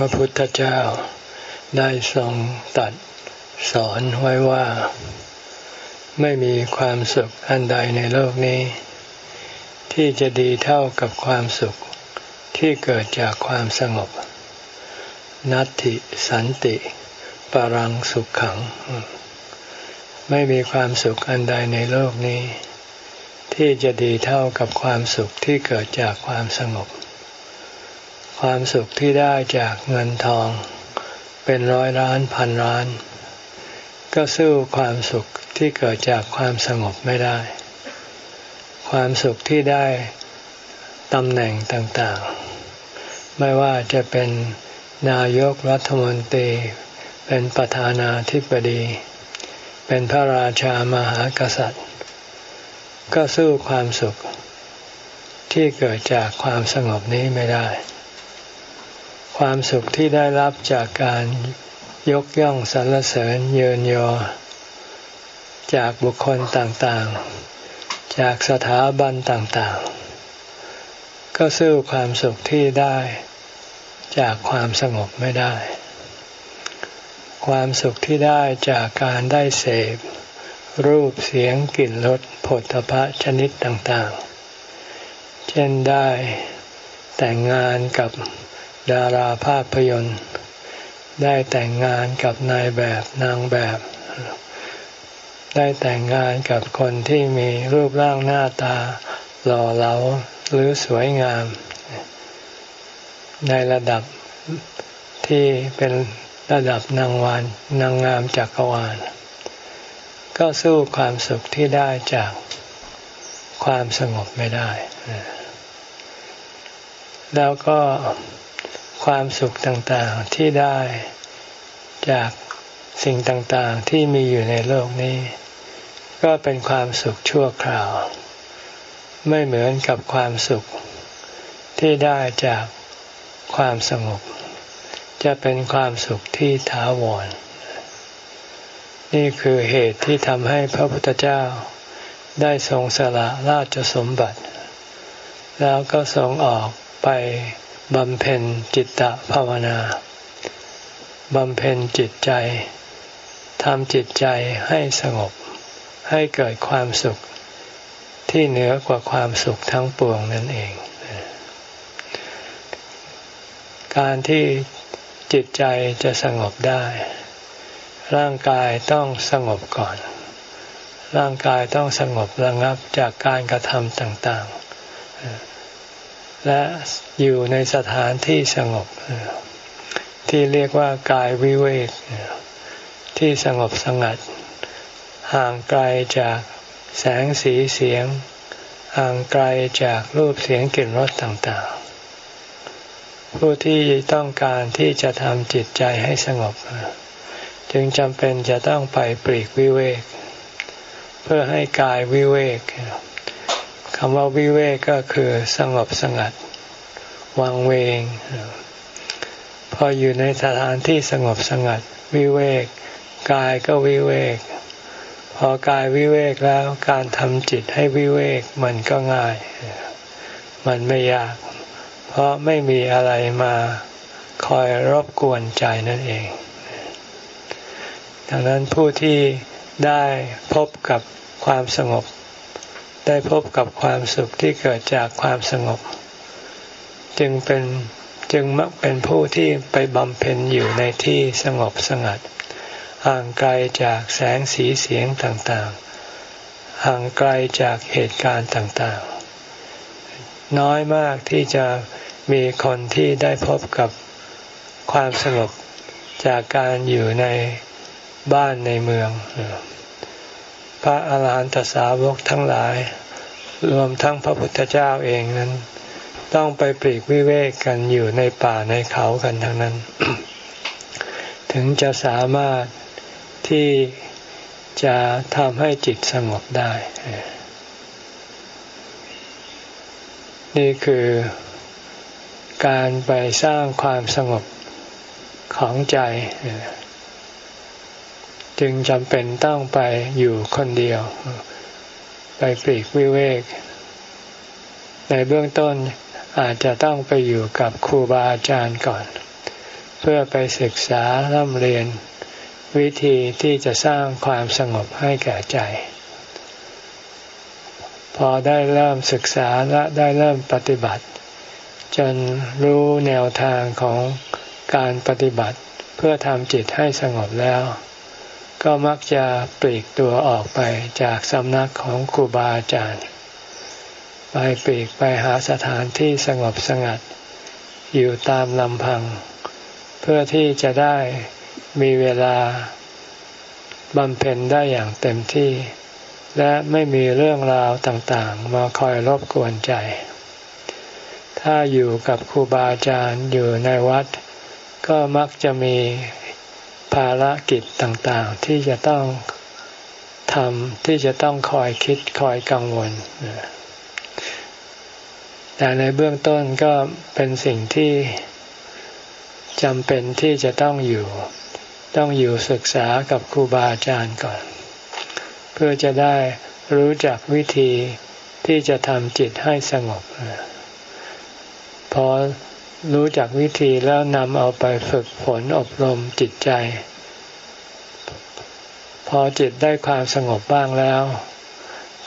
พระพุทธเจ้าได้ทรงตัดสอนไว้ว่า ไม่มีความสุขอันใดในโลกนี้ ที่จะดีเท่ากับความสุขที่เกิดจากความสงบ นัตติสันติ ปรังสุขขัง ไม่มีความสุขอันใดในโลกนี้ ที่จะดีเท่ากับความสุขที่เกิดจากความสงบ ความสุขที่ได้จากเงินทอง เป็นร้อยล้านพันล้าน ก็สู้ความสุขที่เกิดจากความสงบไม่ได้ ความสุขที่ได้ตำแหน่งต่างๆ ไม่ว่าจะเป็นนายกรัฐมนตรี เป็นประธานาธิบดี เป็นพระราชามหากษัตริย์ ก็สู้ความสุขที่เกิดจากความสงบนี้ไม่ได้ ความสุขที่ได้รับจากการยกย่องสรรเสริญเยินยอ จากบุคคลต่างๆ จากสถาบันต่างๆ ก็สู้ความสุขที่ได้จากความสงบไม่ได้ ความสุขที่ได้จากการได้เสพรูปเสียงกลิ่นรสผลพระชนิดต่างๆ เช่นได้แต่งงานกับ ดาราภาพยนตร์ ได้แต่งงานกับนายแบบนางแบบ ได้แต่งงานกับคนที่มีรูปร่างหน้าตา หล่อเหลาหรือสวยงาม ในระดับที่เป็นระดับนางวานนางงามจักรวาล ก็สู้ความสุขที่ได้จากความสงบไม่ได้ แล้วก็ ความสุขต่างๆที่ได้จากสิ่งต่างๆที่มีอยู่ในโลกนี้ ก็เป็นความสุขชั่วคราว ไม่เหมือนกับความสุขที่ได้จากความสงบ จะเป็นความสุขที่ถาวร นี่คือเหตุที่ทำให้พระพุทธเจ้าได้ทรงสละราชสมบัติ แล้วก็ทรงออกไป บำเพ็ญจิตตภาวนาบำเพ็ญจิตใจทำจิตใจให้สงบ ให้เกิดความสุขที่เหนือกว่าความสุขทั้งปวงนั่นเอง การที่จิตใจจะสงบได้ ร่างกายต้องสงบก่อน ร่างกายต้องสงบระงับจากการกระทำต่าง ๆ และอยู่ในสถานที่สงบ ที่เรียกว่ากายวิเวกที่สงบสงัด ห่างไกลจากแสงสีเสียง ห่างไกลจากรูปเสียงกลิ่นรสต่างๆ ผู้ที่ต้องการที่จะทำจิตใจให้สงบ จึงจำเป็นจะต้องไปปรีกวิเวก เพื่อให้กายวิเวก คำว่าวิเวกก็คือสงบสงัดวังเวง พออยู่ในสถานที่สงบสงัด วิเวกกายก็วิเวก พอกายวิเวกแล้วการทำจิตให้วิเวกมันก็ง่าย มันไม่ยาก เพราะไม่มีอะไรมาคอยรบกวนใจนั่นเอง ดังนั้นผู้ที่ได้พบกับความสงบ ได้พบกับความสุขที่เกิดจากความสงบ จึงเป็นจึงมักเป็นผู้ที่ไปบำเพ็ญอยู่ในที่สงบสงัด ห่างไกลจากแสงสีเสียงต่างๆ ห่างไกลจากเหตุการณ์ต่างๆ น้อยมากที่จะมีคนที่ได้พบกับความสงบจากการอยู่ในบ้านในเมือง พระอาหารหันตสาวกทั้งหลาย รวมทั้งพระพุทธเจ้าเองนั้น ต้องไปปลีกวิเวกกันอยู่ในป่าในเขากันทั้งนั้น ถึงจะสามารถที่จะทำให้จิตสงบได้ นี่คือการไปสร้างความสงบของใจ จึงจำเป็นต้องไปอยู่คนเดียว ไปปลีกวิเวก ในเบื้องต้นอาจจะต้องไปอยู่กับครูบาอาจารย์ก่อน เพื่อไปศึกษาร่ำเรียน วิธีที่จะสร้างความสงบให้แก่ใจ พอได้เริ่มศึกษาและได้เริ่มปฏิบัติ จนรู้แนวทางของการปฏิบัติเพื่อทำจิตให้สงบแล้ว ก็มักจะปลีกตัวออกไปจากสำนักของครูบาอาจารย์ ไปปลีกไปหาสถานที่สงบสงัด อยู่ตามลำพัง เพื่อที่จะได้มีเวลาบำเพ็ญได้อย่างเต็มที่ และไม่มีเรื่องราวต่างๆ มาคอยรบกวนใจ ถ้าอยู่กับครูบาอาจารย์อยู่ในวัด ก็มักจะมี ภารกิจต่างๆ ที่จะต้องทำที่จะต้องคอยคิดคอยกังวล แต่ในเบื้องต้นก็เป็นสิ่งที่จำเป็นที่จะต้องอยู่ ต้องอยู่ศึกษากับครูบาอาจารย์ก่อน เพื่อจะได้รู้จักวิธีที่จะทำจิตให้สงบ พอ รู้จักวิธีแล้วนำเอาไปฝึกฝนอบรมจิตใจ พอจิตได้ความสงบบ้างแล้ว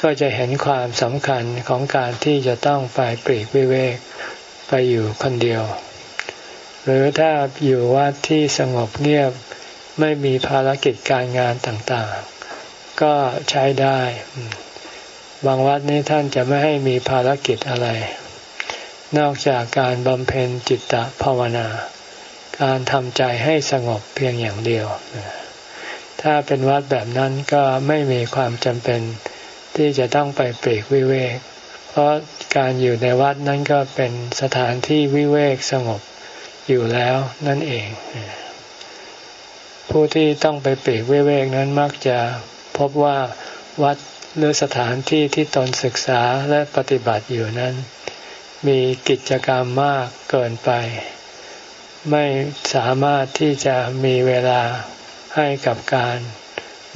ก็จะเห็นความสำคัญของการที่จะต้องไปปรีกวิเวกไปอยู่คนเดียว หรือถ้าอยู่วัดที่สงบเงียบไม่มีภารกิจการงานต่างๆ ก็ใช้ได้ บางวัดนี้ท่านจะไม่ให้มีภารกิจอะไร นอกจากการบำเพ็ญจิตตภาวนา การทำใจให้สงบเพียงอย่างเดียว ถ้าเป็นวัดแบบนั้นก็ไม่มีความจำเป็นที่จะต้องไปปรีกวิเวก เพราะการอยู่ในวัดนั้นก็เป็นสถานที่วิเวกสงบอยู่แล้วนั่นเอง ผู้ที่ต้องไปปีกวิเวกนั้นมักจะพบว่าวัดหรือสถานที่ที่ตนศึกษาและปฏิบัติอยู่นั้น มีกิจกรรมมากเกินไป ไม่สามารถที่จะมีเวลาให้กับการ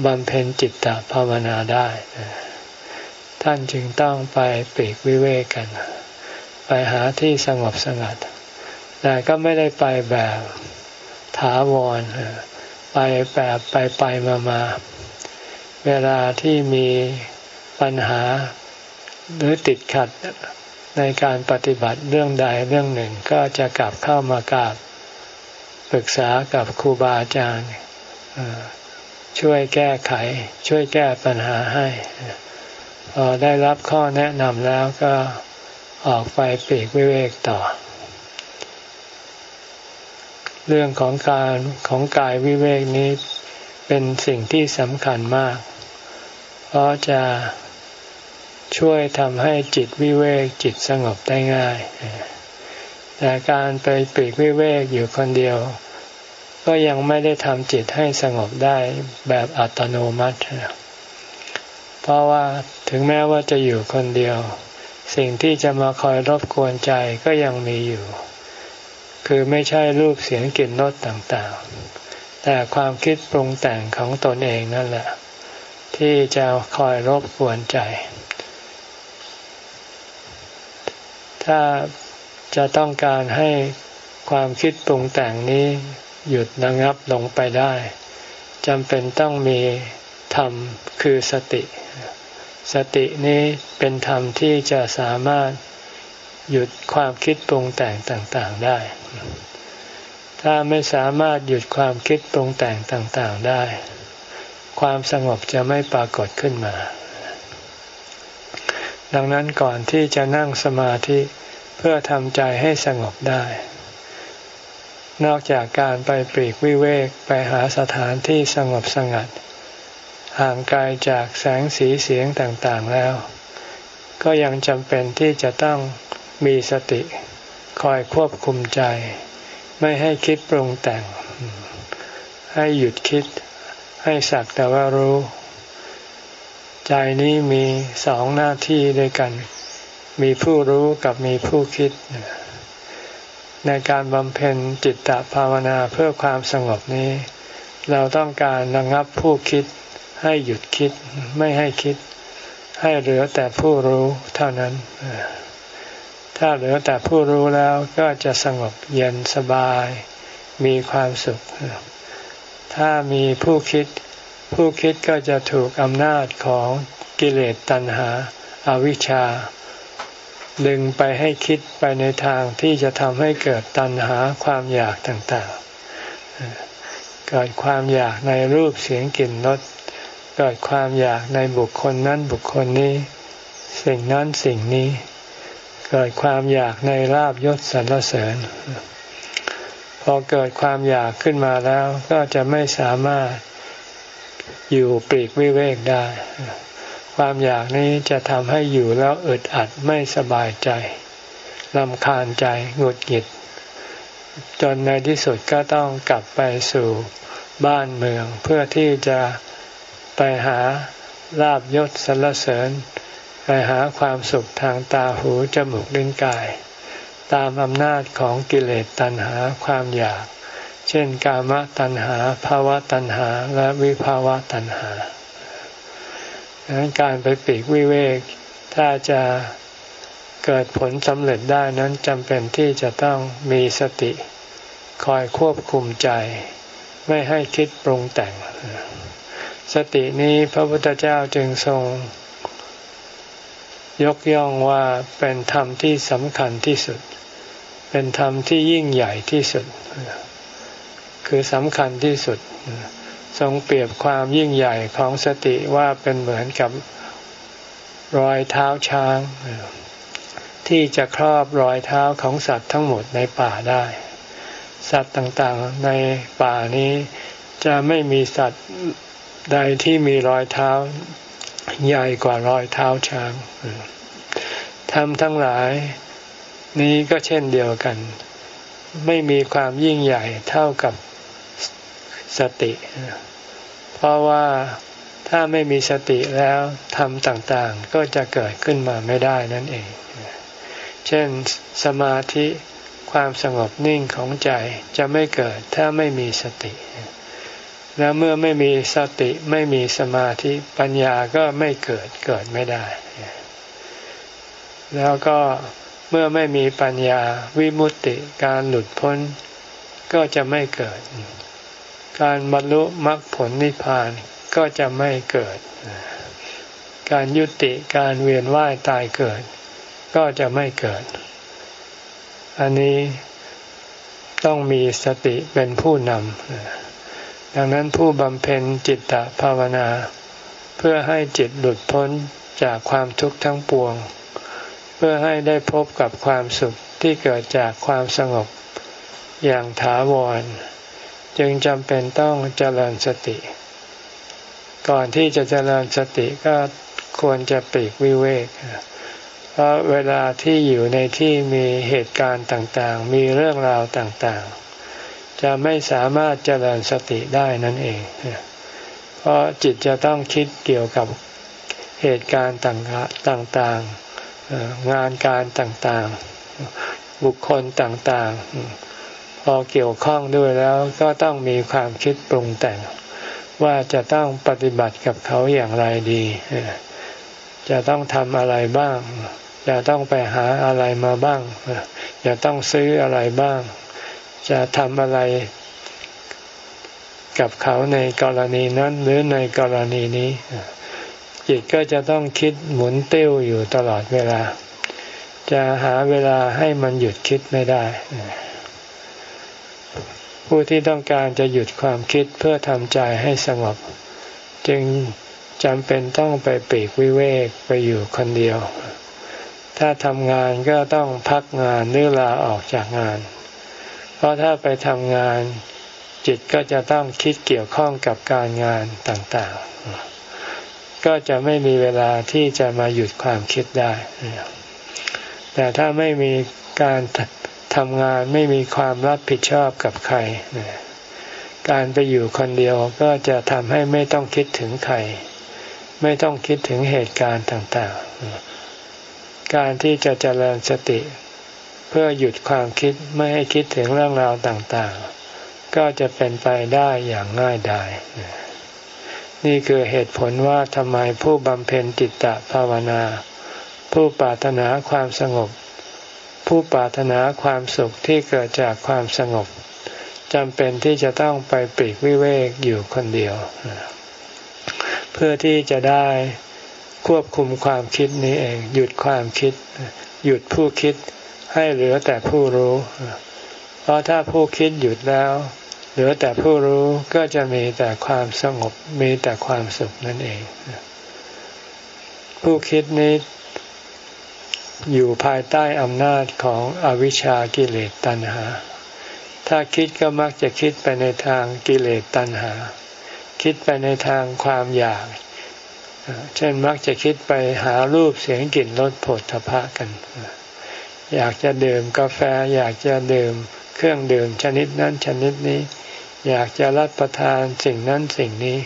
บำเพ็ญจิตตภาวนาได้ ท่านจึงต้องไปปีกวิเวกกัน ไปหาที่สงบสงัด แต่ก็ไม่ได้ไปแบบถาวร ไปแบบไปไปมามา เวลาที่มีปัญหาหรือติดขัด ในการปฏิบัติเรื่องใดเรื่องหนึ่งก็จะกลับเข้ามากราบปรึกษากับครูบาอาจารย์ช่วยแก้ไข ช่วยแก้ปัญหาให้พอได้รับข้อแนะนำแล้วก็ออกไปปีกวิเวกต่อ เรื่องของการของกายวิเวกนี้เป็นสิ่งที่สำคัญมาก เพราะจะ ช่วยทำให้จิตวิเวกจิตสงบได้ง่าย แต่การไปปีกวิเวกอยู่คนเดียว ก็ยังไม่ได้ทำจิตให้สงบได้แบบอัตโนมัติ เพราะว่าถึงแม้ว่าจะอยู่คนเดียว สิ่งที่จะมาคอยรบกวนใจก็ยังมีอยู่ คือไม่ใช่รูปเสียงกลิ่นรสต่างๆ แต่ความคิดปรุงแต่งของตนเองนั่นแหละ ที่จะคอยรบกวนใจ ถ้าจะต้องการให้ความคิดปรุงแต่งนี้หยุดระงับลงไปได้จำเป็นต้องมีธรรมคือสติ สตินี้เป็นธรรมที่จะสามารถหยุดความคิดปรุงแต่งต่างๆได้ ถ้าไม่สามารถหยุดความคิดปรุงแต่งต่างๆได้ ความสงบจะไม่ปรากฏขึ้นมา ดังนั้นก่อนที่จะนั่งสมาธิเพื่อทำใจให้สงบได้ นอกจากการไปปรีกวิเวกไปหาสถานที่สงบสงัด ห่างไกลจากแสงสีเสียงต่างๆแล้ว ก็ยังจำเป็นที่จะต้องมีสติ คอยควบคุมใจ ไม่ให้คิดปรุงแต่ง ให้หยุดคิด ให้สักแต่ว่ารู้ ใจนี้มีสองหน้าที่ด้วยกัน มีผู้รู้กับมีผู้คิด ในการบำเพ็ญจิตตภาวนาเพื่อความสงบนี้ เราต้องการระงับผู้คิด ให้หยุดคิดไม่ให้คิด ให้เหลือแต่ผู้รู้เท่านั้น ถ้าเหลือแต่ผู้รู้แล้วก็จะสงบเย็นสบาย มีความสุข ถ้ามีผู้คิด ผู้คิดก็จะถูกอำนาจของกิเลสตัณหาอาวิชชา ดึงไปให้คิดไปในทางที่จะทำให้เกิดตัณหาความอยากต่างๆ เกิดความอยากในรูปเสียงกลิ่นรสเกิดความอยากในบุคคลนั้นบุคคลนี้ สิ่งนั้นสิ่งนี้ เกิดความอยากในลาบยศสรรเสริญ พอเกิดความอยากขึ้นมาแล้วก็จะไม่สามารถ อยู่ปลีกวิเวกได้ ความอยากนี้จะทำให้อยู่แล้วอึดอัดไม่สบายใจลำคาญใจหงุดหงิด จนในที่สุดก็ต้องกลับไปสู่บ้านเมืองเพื่อที่จะไปหาลาบยศสรรเสริญ ไปหาความสุขทางตาหูจมูกลิ้นกาย ตามอำนาจของกิเลสตัณหาความอยาก เช่น กามตัณหาภาวะตัณหา และวิภาวะตัณหาดังนั้นการไปปีกวิเวก ถ้าจะเกิดผลสำเร็จได้นั้นจำเป็นที่จะต้องมีสติ คอยควบคุมใจ ไม่ให้คิดปรุงแต่ง สตินี้พระพุทธเจ้าจึงทรง ยกย่องว่าเป็นธรรมที่สำคัญที่สุด เป็นธรรมที่ยิ่งใหญ่ที่สุด คือสำคัญที่สุด ทรงเปรียบความยิ่งใหญ่ของสติว่าเป็นเหมือนกับรอยเท้าช้าง ที่จะครอบรอยเท้าของสัตว์ทั้งหมดในป่าได้ สัตว์ต่างๆในป่านี้จะไม่มีสัตว์ใดที่มีรอยเท้าใหญ่กว่ารอยเท้าช้างทำทั้งหลายนี้ก็เช่นเดียวกัน ไม่มีความยิ่งใหญ่เท่ากับ สติ เพราะว่าถ้าไม่มีสติแล้วทำต่างๆ ก็จะเกิดขึ้นมาไม่ได้นั่นเอง เช่นสมาธิความสงบนิ่งของใจจะไม่เกิดถ้าไม่มีสติ แล้วเมื่อไม่มีสติไม่มีสมาธิปัญญาก็ไม่เกิดเกิดไม่ได้ แล้วก็เมื่อไม่มีปัญญาวิมุตติการหลุดพ้นก็จะไม่เกิด การบรรลุมรรคผลนิพพานก็จะไม่เกิด การยุติการเวียนว่ายตายเกิด ก็จะไม่เกิด อันนี้ต้องมีสติเป็นผู้นำ ดังนั้นผู้บำเพ็ญจิตตภาวนา เพื่อให้จิตหลุดพ้นจากความทุกข์ทั้งปวง เพื่อให้ได้พบกับความสุขที่เกิดจากความสงบอย่างถาวร จึงจำเป็นต้องเจริญสติ ก่อนที่จะเจริญสติก็ควรจะปีกวิเวก เพราะเวลาที่อยู่ในที่มีเหตุการณ์ต่างๆ มีเรื่องราวต่างๆ จะไม่สามารถเจริญสติได้นั่นเอง เพราะจิตจะต้องคิดเกี่ยวกับเหตุการณ์ต่างๆ งานการต่างๆ บุคคลต่างๆ พอเกี่ยวข้องด้วยแล้วก็ต้องมีความคิดปรุงแต่ง ว่าจะต้องปฏิบัติกับเขาอย่างไรดี จะต้องทำอะไรบ้าง จะต้องไปหาอะไรมาบ้าง จะต้องซื้ออะไรบ้าง จะทำอะไรกับเขาในกรณีนั้นหรือในกรณีนี้ จิตก็จะต้องคิดหมุนเตี้ยวอยู่ตลอดเวลา จะหาเวลาให้มันหยุดคิดไม่ได้ ผู้ที่ต้องการจะหยุดความคิดเพื่อทำใจให้สงบ จึงจำเป็นต้องไปปีกวิเวกไปอยู่คนเดียว ถ้าทำงานก็ต้องพักงานหรือลาออกจากงาน เพราะถ้าไปทำงานจิตก็จะต้องคิดเกี่ยวข้องกับการงานต่างๆ ก็จะไม่มีเวลาที่จะมาหยุดความคิดได้ แต่ถ้าไม่มีการ ทำงานไม่มีความรับผิดชอบกับใคร การไปอยู่คนเดียวก็จะทำให้ไม่ต้องคิดถึงใคร ไม่ต้องคิดถึงเหตุการณ์ต่างๆ การที่จะเจริญสติ เพื่อหยุดความคิดไม่ให้คิดถึงเรื่องราวต่างๆ ก็จะเป็นไปได้อย่างง่ายดายนี่คือเหตุผลว่าทำไมผู้บำเพ็ญจิตตภาวนา ผู้ปรารถนาความสงบ ผู้ปรารถนาความสุขที่เกิดจากความสงบจำเป็นที่จะต้องไปปลีกวิเวกอยู่คนเดียว เพื่อที่จะได้ควบคุมความคิดนี้เอง หยุดความคิด หยุดผู้คิดให้เหลือแต่ผู้รู้ เพราะถ้าผู้คิดหยุดแล้ว เหลือแต่ผู้รู้ก็จะมีแต่ความสงบมีแต่ความสุขนั่นเอง ผู้คิดนี้ อยู่ภายใต้อำนาจของอวิชชากิเลสตัณหา ถ้าคิดก็มักจะคิดไปในทางกิเลสตัณหา คิดไปในทางความอยาก เช่นมักจะคิดไปหารูปเสียงกลิ่นรสผลทพะกัน อยากจะดื่มกาแฟอยากจะดื่มเครื่องดื่มชนิดนั้นชนิดนี้ อยากจะรับประทานสิ่งนั้นสิ่งนี้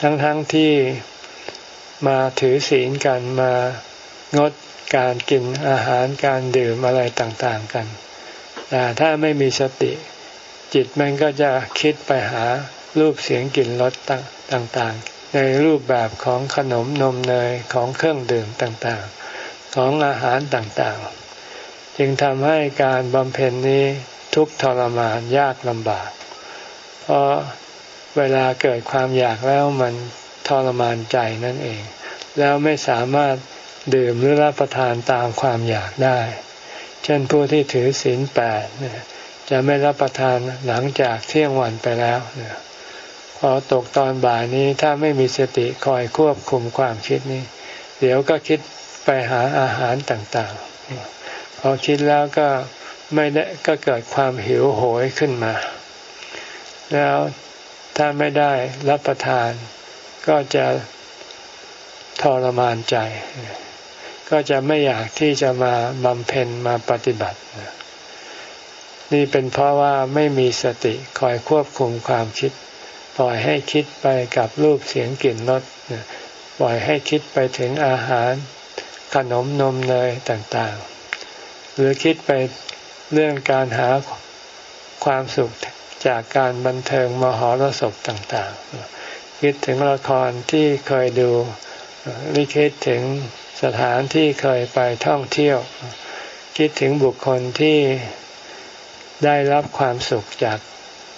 ทั้งๆทที่มาถือศีลกันมา งดการกินอาหารการดื่มอะไรต่างๆกัน แต่ถ้าไม่มีสติ จิตมันก็จะคิดไปหารูปเสียงกลิ่นรสต่างๆ ในรูปแบบของขนมนมเนยของเครื่องดื่มต่างๆ ของอาหารต่างๆ จึงทำให้การบำเพ็ญนี้ทุกทรมานยากลำบาก เพราะเวลาเกิดความอยากแล้วมันทรมานใจนั่นเอง แล้วไม่สามารถ ดื่มหรือรับประทานตามความอยากได้ เช่นผู้ที่ถือศีลแปดจะไม่รับประทานหลังจากเที่ยงวันไปแล้วพอตกตอนบ่ายนี้ถ้าไม่มีสติคอยควบคุมความคิดนี้ เดี๋ยวก็คิดไปหาอาหารต่างๆ พอคิดแล้วก็ไม่ได้ก็เกิดความหิวโหยขึ้นมา แล้วถ้าไม่ได้รับประทานก็จะทรมานใจ ก็จะไม่อยากที่จะมาบำเพ็ญมาปฏิบัติ นี่เป็นเพราะว่าไม่มีสติคอยควบคุมความคิด ปล่อยให้คิดไปกับรูปเสียงกลิ่นรสปล่อยให้คิดไปถึงอาหาร ขนมนมเนยต่างๆ หรือคิดไปเรื่องการหาความสุขจากการบันเทิงมหรสพต่างๆ คิดถึงละครที่เคยดู หรือคิดถึงสถานที่เคยไปท่องเที่ยว คิดถึงบุคคลที่ได้รับความสุขจาก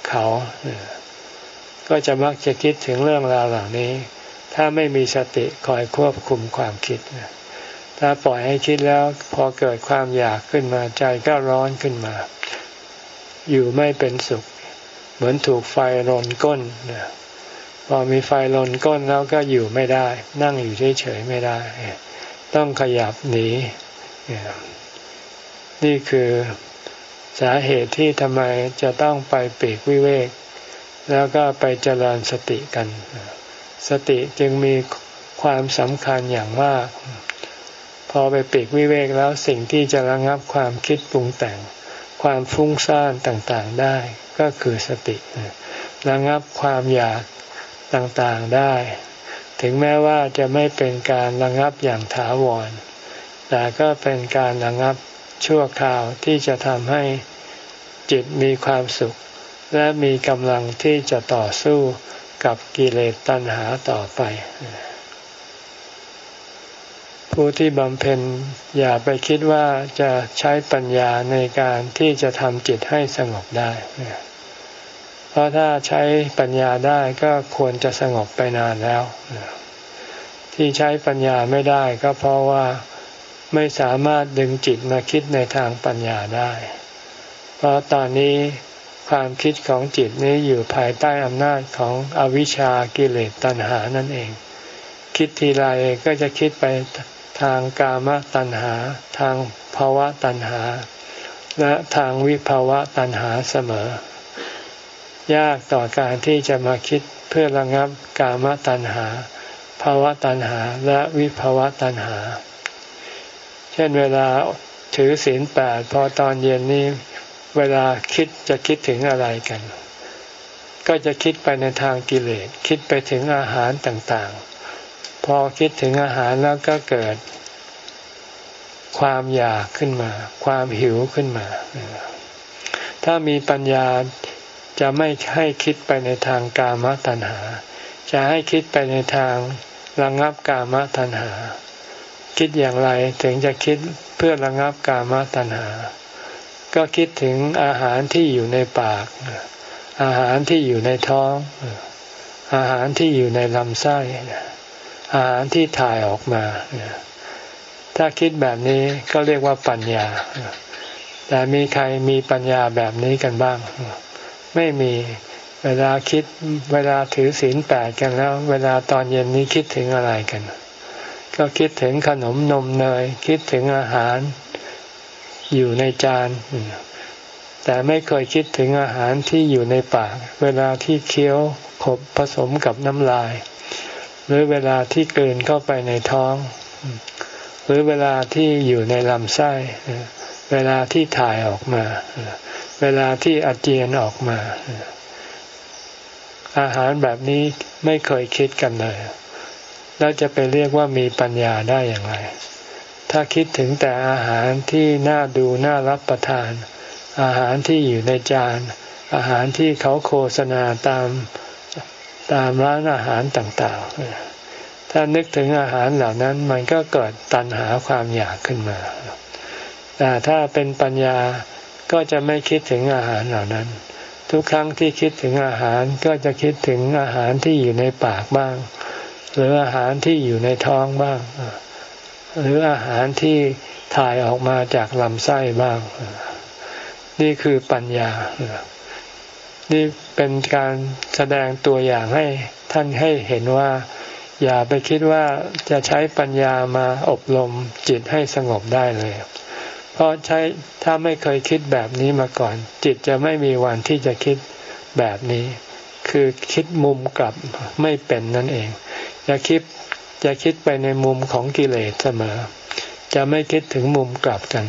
เขา ก็จะมักจะคิดถึงเรื่องราวเหล่านี้ ถ้าไม่มีสติคอยควบคุมความคิด ถ้าปล่อยให้คิดแล้วพอเกิดความอยากขึ้นมาใจก็ร้อนขึ้นมา อยู่ไม่เป็นสุข เหมือนถูกไฟรนก้น พอมีไฟรนก้นแล้วก็อยู่ไม่ได้ นั่งอยู่เฉยๆไม่ได้ ต้องขยับหนีนี่คือสาเหตุที่ทำไมจะต้องไปปีกวิเวก แล้วก็ไปเจริญสติกัน สติจึงมีความสำคัญอย่างมากพอไปปีกวิเวกแล้วสิ่งที่จะระงับความคิดปรุงแต่ง ความฟุ้งซ่านต่างๆได้ ก็คือสติ ระงับความอยาก ต่างๆได้ ถึงแม้ว่าจะไม่เป็นการระงับอย่างถาวร แต่ก็เป็นการระงับชั่วคราวที่จะทำให้จิตมีความสุข และมีกำลังที่จะต่อสู้กับกิเลสตัณหาต่อไป ผู้ที่บำเพ็ญอย่าไปคิดว่าจะใช้ปัญญาในการที่จะทำจิตให้สงบได้ เพราะถ้าใช้ปัญญาได้ก็ควรจะสงบไปนานแล้ว ที่ใช้ปัญญาไม่ได้ก็เพราะว่าไม่สามารถดึงจิตมาคิดในทางปัญญาได้ เพราะตอนนี้ความคิดของจิตนี้อยู่ภายใต้อำนาจของอวิชชากิเลสตัณหานั่นเอง คิดทีไรก็จะคิดไปทางกามตัณหา ทางภาวะตัณหา และทางวิภาวะตัณหาเสมอ ยากต่อการที่จะมาคิดเพื่อระงับกามตัณหาภาวะตัณหาและวิภาวะตัณหา เช่นเวลาถือศีลแปดพอตอนเย็นนี้เวลาคิดจะคิดถึงอะไรกัน ก็จะคิดไปในทางกิเลสคิดไปถึงอาหารต่างๆ พอคิดถึงอาหารแล้วก็เกิด ความอยากขึ้นมา ความหิวขึ้นมา ถ้ามีปัญญา จะไม่ให้คิดไปในทางกามตัณหา จะให้คิดไปในทางระงับกามตัณหา คิดอย่างไรถึงจะคิดเพื่อระงับกามตัณหากก็คิดถึงอาหารที่อยู่ในปาก อาหารที่อยู่ในท้อง อาหารที่อยู่ในลำไส้ อาหารที่ถ่ายออกมา ถ้าคิดแบบนี้ก็เรียกว่าปัญญา แต่มีใครมีปัญญาแบบนี้กันบ้าง ไม่มี เวลาคิดเวลาถือศีลแปดกันแล้ว เวลาตอนเย็นนี้คิดถึงอะไรกัน ก็คิดถึงขนมนมเนย คิดถึงอาหารอยู่ในจาน แต่ไม่เคยคิดถึงอาหารที่อยู่ในปาก เวลาที่เคี้ยวขบผสมกับน้ำลาย หรือเวลาที่กลืนเข้าไปในท้อง หรือเวลาที่อยู่ในลำไส้ เวลาที่ถ่ายออกมา เวลาที่อาเจียนออกมา อาหารแบบนี้ไม่เคยคิดกันเลย แล้วจะไปเรียกว่ามีปัญญาได้อย่างไร ถ้าคิดถึงแต่อาหารที่น่าดูน่ารับประทาน อาหารที่อยู่ในจาน อาหารที่เขาโฆษณาตามตามร้านอาหารต่างๆ ถ้านึกถึงอาหารเหล่านั้นมันก็เกิดตัณหาความอยากขึ้นมา แต่ถ้าเป็นปัญญา ก็จะไม่คิดถึงอาหารเหล่านั้น ทุกครั้งที่คิดถึงอาหารก็จะคิดถึงอาหารที่อยู่ในปากบ้าง หรืออาหารที่อยู่ในท้องบ้าง หรืออาหารที่ถ่ายออกมาจากลำไส้บ้าง นี่คือปัญญา นี่เป็นการแสดงตัวอย่างให้ท่านให้เห็นว่า อย่าไปคิดว่าจะใช้ปัญญามาอบรมจิตให้สงบได้เลย ราะใช้ถ้าไม่เคยคิดแบบนี้มาก่อน จิตจะไม่มีวันที่จะคิดแบบนี้ คือคิดมุมกลับไม่เป็นนั่นเอง จะคิดจะคิดไปในมุมของกิเลสเสมอ จะไม่คิดถึงมุมกลับกัน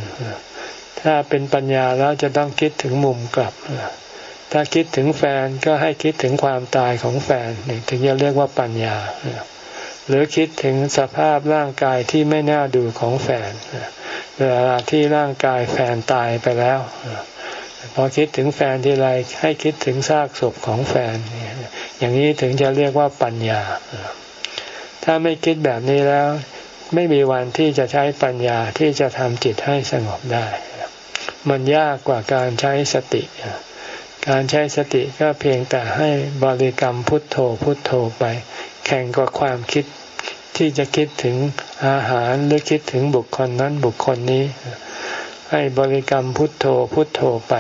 ถ้าเป็นปัญญาแล้วจะต้องคิดถึงมุมกลับ ถ้าคิดถึงแฟนก็ให้คิดถึงความตายของแฟนถึงจะเรียกว่าปัญญา หรือคิดถึงสภาพร่างกายที่ไม่น่าดูของแฟนเวลาที่ร่างกายแฟนตายไปแล้วพอคิดถึงแฟนทีไรให้คิดถึงซากศพของแฟน อย่างนี้ถึงจะเรียกว่าปัญญา ถ้าไม่คิดแบบนี้แล้ว ไม่มีวันที่จะใช้ปัญญาที่จะทำจิตให้สงบได้ มันยากกว่าการใช้สติ การใช้สติก็เพียงแต่ให้บริกรรมพุทโธพุทโธไป แข่งกับความคิดที่จะคิดถึงอาหารหรือคิดถึงบุคคลนั้นบุคคลนี้ ให้บริกรรมพุทโธพุทโธไป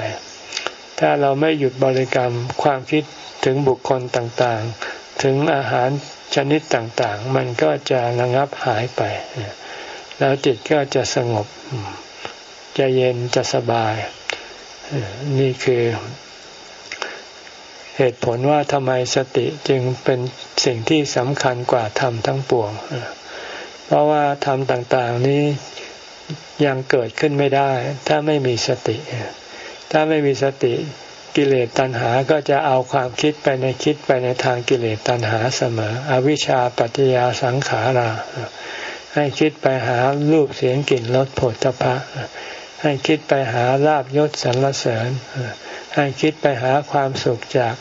ถ้าเราไม่หยุดบริกรรมความคิดถึงบุคคลต่างๆ ถึงอาหารชนิดต่างๆ มันก็จะระงับหายไป แล้วจิตก็จะสงบ จะเย็นจะสบาย นี่คือ เหตุผลว่าทำไมสติจึงเป็นสิ่งที่สำคัญกว่าธรรมทั้งปวง เพราะว่าธรรมต่างๆนี้ยังเกิดขึ้นไม่ได้ ถ้าไม่มีสติ ถ้าไม่มีสติกิเลสตัณหาก็จะเอาความคิดไปในคิดไปในทางกิเลสตัณหาเสมอ อวิชชาปัจจยาสังขารา ให้คิดไปหารูปเสียงกลิ่นรสผลตภะให้คิดไปหาลาบยศสรรเสริญ ให้คิดไปหาความสุขจาก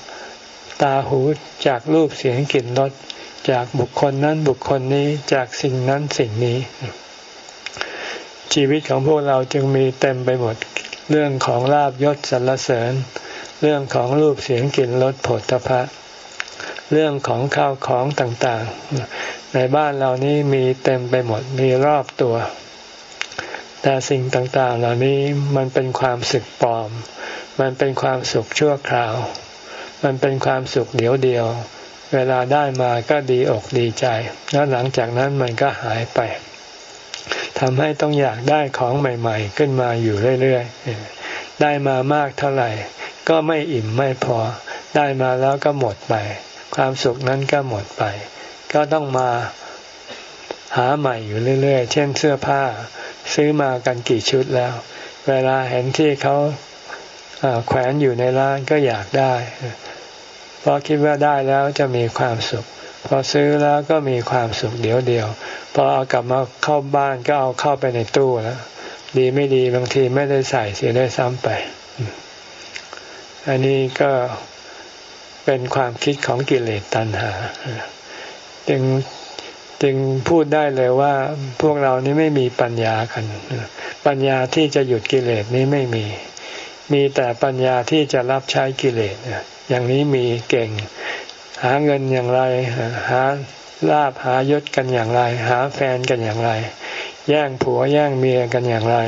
ตาหูจากรูปเสียงกลิ่นรสจากบุคคลนั้นบุคคลนี้จากสิ่งนั้นสิ่งนี้ ชีวิตของพวกเราจึงมีเต็มไปหมดเรื่องของลาบยศสรรเสริญ เรื่องของรูปเสียงกลิ่นรสผลตภะเรื่องของข้าวของต่างๆ ในบ้านเรานี้มีเต็มไปหมดมีรอบตัว แต่สิ่งต่างๆ เหล่านี้มันเป็นความสึกปลอม มันเป็นความสุขชั่วคราว มันเป็นความสุขเดียวเดียว เวลาได้มาก็ดีอกดีใจ แล้วหลังจากนั้นมันก็หายไปทำให้ต้องอยากได้ของใหม่ ๆ ขึ้นมาอยู่เรื่อยๆ ได้มามากเท่าไหร่ ก็ไม่อิ่มไม่พอ ได้มาแล้วก็หมดไป ความสุขนั้นก็หมดไป ก็ต้องมาหาใหม่อยู่เรื่อย ๆ เช่นเสื้อผ้า ซื้อมากันกี่ชุดแล้ว เวลาเห็นที่เขา แขวนอยู่ในร้านก็อยากได้ เพราะคิดว่าได้แล้วจะมีความสุข พอซื้อแล้วก็มีความสุขเดียวเดียว พอเอากลับมาเข้าบ้านก็เอาเข้าไปในตู้แล้ว ดีไม่ดีบางทีไม่ได้ใส่เสียได้ซ้ำไป อันนี้ก็เป็นความคิดของกิเลสตัณหา จึงจึงพูดได้เลยว่าพวกเรานี้ไม่มีปัญญากัน ปัญญาที่จะหยุดกิเลสนี้ไม่มี มีแต่ปัญญาที่จะรับใช้กิเลสอย่างนี้มีเก่ง หาเงินอย่างไร หาลาบหายศกันอย่างไร หาแฟนกันอย่างไร แย่งผัวแย่งเมียกันอย่างไร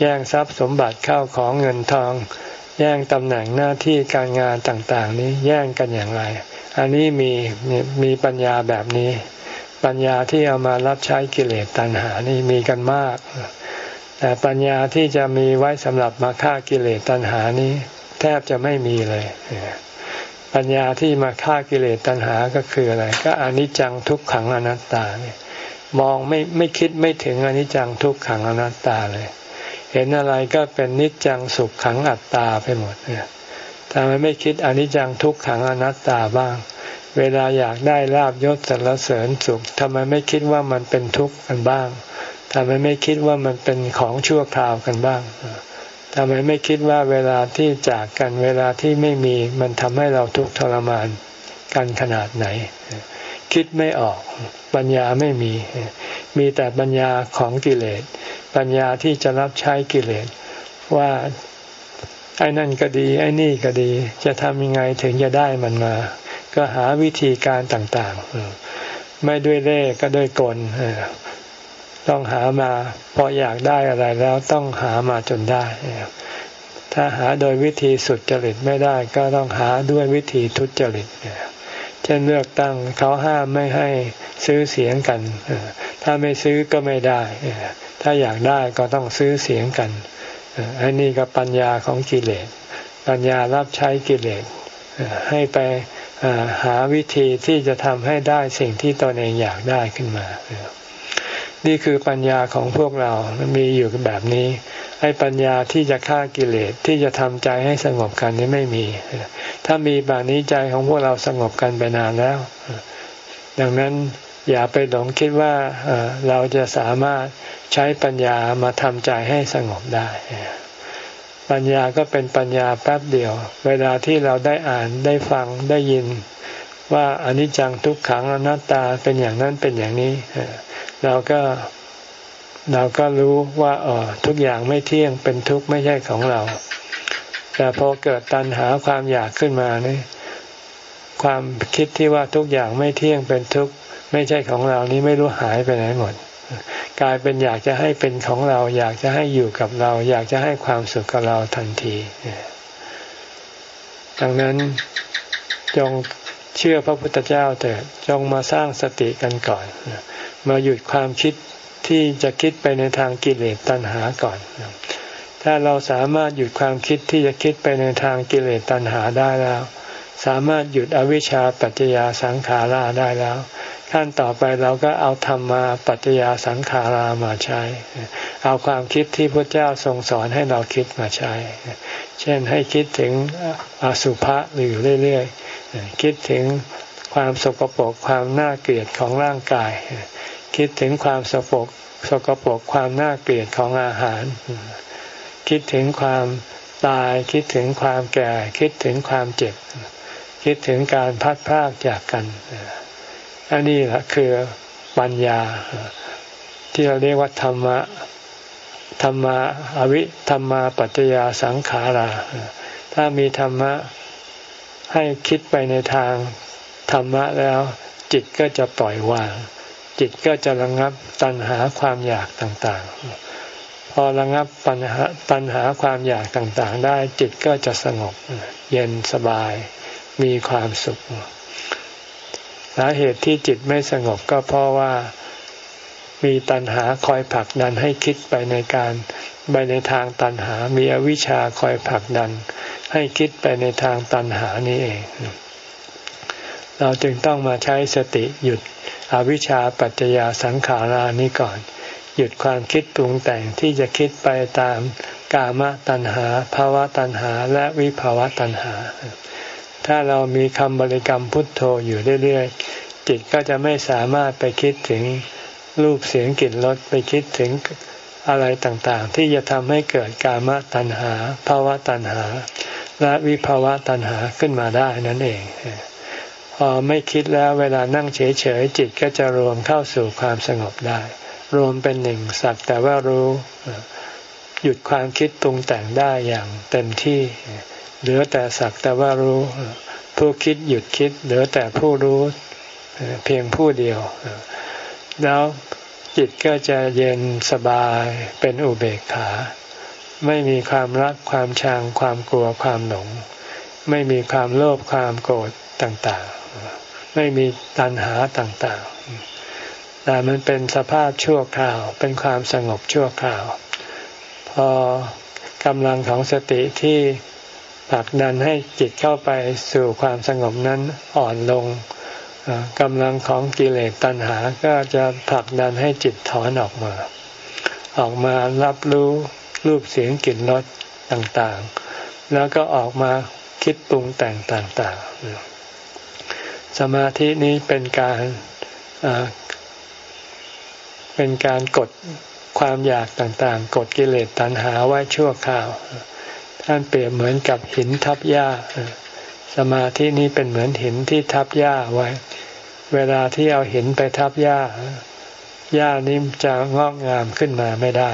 แย่งทรัพย์สมบัติเข้าของเงินทอง แย่งตำแหน่งหน้าที่การงานต่างๆ นี้แย่งกันอย่างไร อันนี้มีมีปัญญาแบบนี้ ปัญญาที่เอามารับใช้กิเลสตัณหานี่มีกันมาก แต่ปัญญาที่จะมีไว้สำหรับมาฆ่ากิเลสตัณหานี้ แทบจะไม่มีเลย ปัญญาที่มาฆ่ากิเลสตัณหาก็คืออะไร ก็อนิจจังทุกขังอนัตตาเนี่ยมองไม่ไม่คิดไม่ถึงอนิจจังทุกขังอนัตตาเลย เห็นอะไรก็เป็นนิจจังสุขขังอัตตาไปหมดเนี่ยทำไมไม่คิดอนิจจังทุกขังอนัตตาบ้าง เวลาอยากได้ลาบยศสรรเสริญสุขทำไมไม่คิดว่ามันเป็นทุกข์กันบ้าง ทำไมไม่คิดว่ามันเป็นของชั่วคราวกันบ้างทำไมไม่คิดว่าเวลาที่จากกันเวลาที่ไม่มีมันทำให้เราทุกข์ทรมานกันขนาดไหน คิดไม่ออกปัญญาไม่มี มีแต่ปัญญาของกิเลส ปัญญาที่จะรับใช้กิเลส ว่าไอ้นั่นก็ดีไอ้นี่ก็ดี จะทำยังไงถึงจะได้มันมา ก็หาวิธีการต่างๆ ไม่ด้วยเล่ก็ด้วยกล ต้องหามาพออยากได้อะไรแล้วต้องหามาจนได้ ถ้าหาโดยวิธีสุดจริตไม่ได้ก็ต้องหาด้วยวิธีทุจริตเช่นเลือกตั้งเขาห้ามไม่ให้ซื้อเสียงกัน ถ้าไม่ซื้อก็ไม่ได้ ถ้าอยากได้ก็ต้องซื้อเสียงกันอันนี้ก็ปัญญาของกิเลส ปัญญารับใช้กิเลสให้ไปหาวิธีที่จะทำให้ได้สิ่งที่ตนเองอยากได้ขึ้นมา นี่คือปัญญาของพวกเรา มีอยู่แบบนี้ให้ปัญญาที่จะฆ่ากิเลส ที่จะทำใจให้สงบกันนี่ไม่มี ถ้ามีแบบนี้ใจของพวกเราสงบกันไปนานแล้ว ดังนั้นอย่าไปหลงคิดว่าเราจะสามารถใช้ปัญญามาทำใจให้สงบได้ ปัญญาก็เป็นปัญญาแป๊บเดียว เวลาที่เราได้อ่านได้ฟังได้ยินว่าอนิจจังทุกขังอนัตตาเป็นอย่างนั้นเป็นอย่างนี้ เราก็เราก็รู้ว่าอ๋อทุกอย่างไม่เที่ยงเป็นทุกข์ไม่ใช่ของเรา แต่พอเกิดตัณหาความอยากขึ้นมานี่ความคิดที่ว่าทุกอย่างไม่เที่ยงเป็นทุกข์ไม่ใช่ของเรานี้ไม่รู้หายไปไหนหมด กลายเป็นอยากจะให้เป็นของเรา อยากจะให้อยู่กับเรา อยากจะให้ความสุขกับเราทันที ดังนั้นจงเชื่อพระพุทธเจ้าเถิดจงมาสร้างสติกันก่อน มาหยุดความคิดที่จะคิดไปในทางกิเลสตัณหาก่อน ถ้าเราสามารถหยุดความคิดที่จะคิดไปในทางกิเลสตัณหาได้แล้ว สามารถหยุดอวิชชาปัจจยาสังขาราได้แล้วขั้นต่อไปเราก็เอาธรรมาปัจจยาสังขารามาใช้ เอาความคิดที่พระเจ้าทรงสอนให้เราคิดมาใช้ เช่นให้คิดถึงอสุภะอยู่เรื่อยๆ คิดถึง ความสกปรกความน่าเกลียดของร่างกาย คิดถึงความสกปรกสกปรกความน่าเกลียดของอาหาร คิดถึงความตายคิดถึงความแก่ คิดถึงความเจ็บ คิดถึงการพัดพรากจากกันอันนี้แหละคือปัญญา ที่เราเรียกว่าธรรมะธรรมะอวิธรรมาปัจจยาสังขารา ถ้ามีธรรมะให้คิดไปในทาง ธรรมะแล้วจิตก็จะปล่อยวาง จิตก็จะระงับตัณหาความอยากต่างๆ พอระงับปัญหาตัณหาความอยากต่างๆ ได้จิตก็จะสงบเย็นสบายมีความสุขสาเหตุที่จิตไม่สงบก็เพราะว่ามีตัณหาคอยผลักดันให้คิดไปในการไปในทางตัณหา มีอวิชชาคอยผลักดัน ให้คิดไปในทางตัณหานี้เอง เราจึงต้องมาใช้สติหยุดอวิชชาปัจจยาสังขารานี้ก่อน หยุดความคิดปรุงแต่งที่จะคิดไปตามกามตัณหาภาวะตัณหาและวิภาวะตัณหา ถ้าเรามีคำบริกรรมพุทโธอยู่เรื่อยๆ จิตก็จะไม่สามารถไปคิดถึงรูปเสียงกลิ่นรสไปคิดถึงอะไรต่างๆ ที่จะทำให้เกิดกามตัณหาภาวะตัณหา และวิภาวะตัณหาขึ้นมาได้นั่นเอง พอไม่คิดแล้วเวลานั่งเฉยๆจิตก็จะรวมเข้าสู่ความสงบได้ รวมเป็นหนึ่งสักแต่ว่ารู้ หยุดความคิดตรงแต่งได้อย่างเต็มที่ เหลือแต่สักแต่ว่ารู้ ผู้คิดหยุดคิด เหลือแต่ผู้รู้เพียงผู้เดียว แล้วจิตก็จะเย็นสบายเป็นอุเบกขา ไม่มีความรักความชังความกลัวความหลง ไม่มีความโลภความโกรธต่างๆ ไม่มีตัณหาต่างๆ แต่มันเป็นสภาพชั่วคราว เป็นความสงบชั่วคราว พอกำลังของสติที่ผลักดันให้จิตเข้าไปสู่ความสงบนั้นอ่อนลงกำลังของกิเลสตัณหาก็จะผลักดันให้จิตถอนออกมา ออกมารับรู้รูปเสียงกลิ่นรสต่างๆ แล้วก็ออกมาคิดปรุงแต่งต่างๆ สมาธินี้เป็นการเป็นการกดความอยากต่างๆ กดกิเลสตัณหาไว้ชั่วคราว ท่านเปรียบเหมือนกับหินทับหญ้า สมาธินี้เป็นเหมือนหินที่ทับหญ้าไว้ เวลาที่เอาหินไปทับหญ้า หญ้านี้จะงอกงามขึ้นมาไม่ได้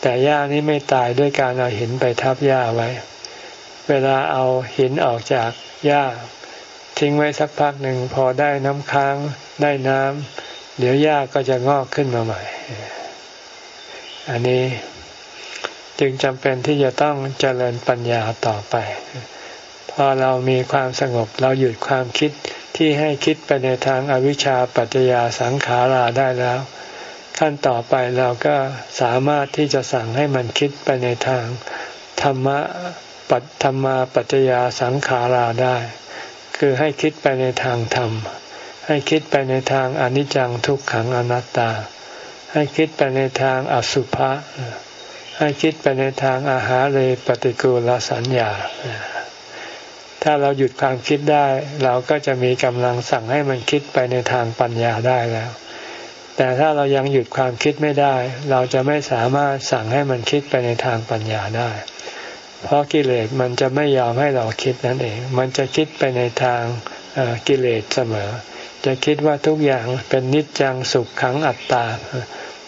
แต่หญ้านี้ไม่ตายด้วยการเอาหินไปทับหญ้าไว้ เวลาเอาหินออกจากหญ้า ทิ้งไว้สักพักหนึ่งพอได้น้ำค้างได้น้ำเดี๋ยวหญ้าก็จะงอกขึ้นมาใหม่ อันนี้จึงจำเป็นที่จะต้องเจริญปัญญาต่อไป พอเรามีความสงบเราหยุดความคิดที่ให้คิดไปในทางอวิชชาปัจจยาสังขาราได้แล้ว ขั้นต่อไปเราก็สามารถที่จะสั่งให้มันคิดไปในทางธรรมะปัตธรรมาปัจจยาสังขาราได้ คือให้คิดไปในทางธรรม ให้คิดไปในทางอนิจจังทุกขังอนัตตา ให้คิดไปในทางอสุภะให้คิดไปในทางอาหารเลยปฏิกูลสัญญา ถ้าเราหยุดความคิดได้ เราก็จะมีกำลังสั่งให้มันคิดไปในทางปัญญาได้แล้ว แต่ถ้าเรายังหยุดความคิดไม่ได้ เราจะไม่สามารถสั่งให้มันคิดไปในทางปัญญาได้ เพราะกิเลสมันจะไม่ยอมให้เราคิดนั่นเอง มันจะคิดไปในทางกิเลสเสมอ จะคิดว่าทุกอย่างเป็นนิจจังสุขขังอัตตา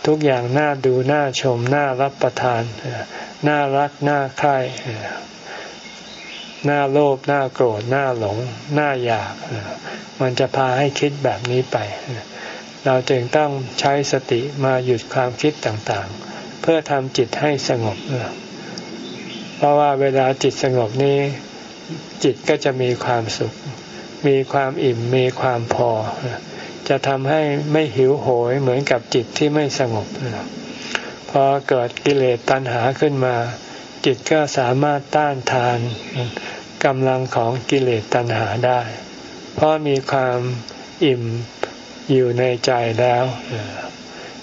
ทุกอย่างน่าดูน่าชมน่ารับประทาน น่ารักน่าใคร่น้าโลภน้าโกรธน้าหลงน้าอยาก มันจะพาให้คิดแบบนี้ไป เราจึงต้องใช้สติมาหยุดความคิดต่างๆ เพื่อทำจิตให้สงบ เพราะว่าเวลาจิตสงบนี้ จิตก็จะมีความสุข มีความอิ่มมีความพอ จะทำให้ไม่หิวโหยเหมือนกับจิตที่ไม่สงบพอเกิดกิเลสตัณหาขึ้นมา จิตก็สามารถต้านทานกำลังของกิเลสตัณหาได้ เพราะมีความอิ่มอยู่ในใจแล้ว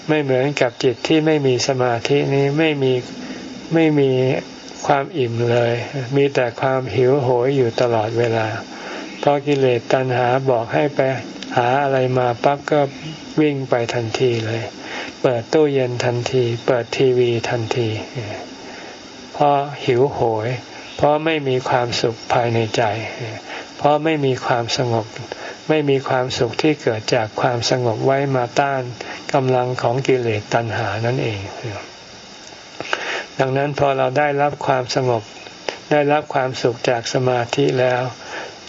ไม่เหมือนกับจิตที่ไม่มีสมาธินี้ไม่มีไม่มี ความอิ่มเลย มีแต่ความหิวโหยอยู่ตลอดเวลา เพราะกิเลสตัณหาบอกให้ไปหาอะไรมาปั๊บก็วิ่งไปทันทีเลย เปิดตู้เย็นทันที เปิดทีวีทันทีเพราะหิวโหย เพราะไม่มีความสุขภายในใจ เพราะไม่มีความสงบ ไม่มีความสุขที่เกิดจากความสงบไว้มาต้านกำลังของกิเลสตัณหานั่นเอง ดังนั้นพอเราได้รับความสงบ ได้รับความสุขจากสมาธิแล้ว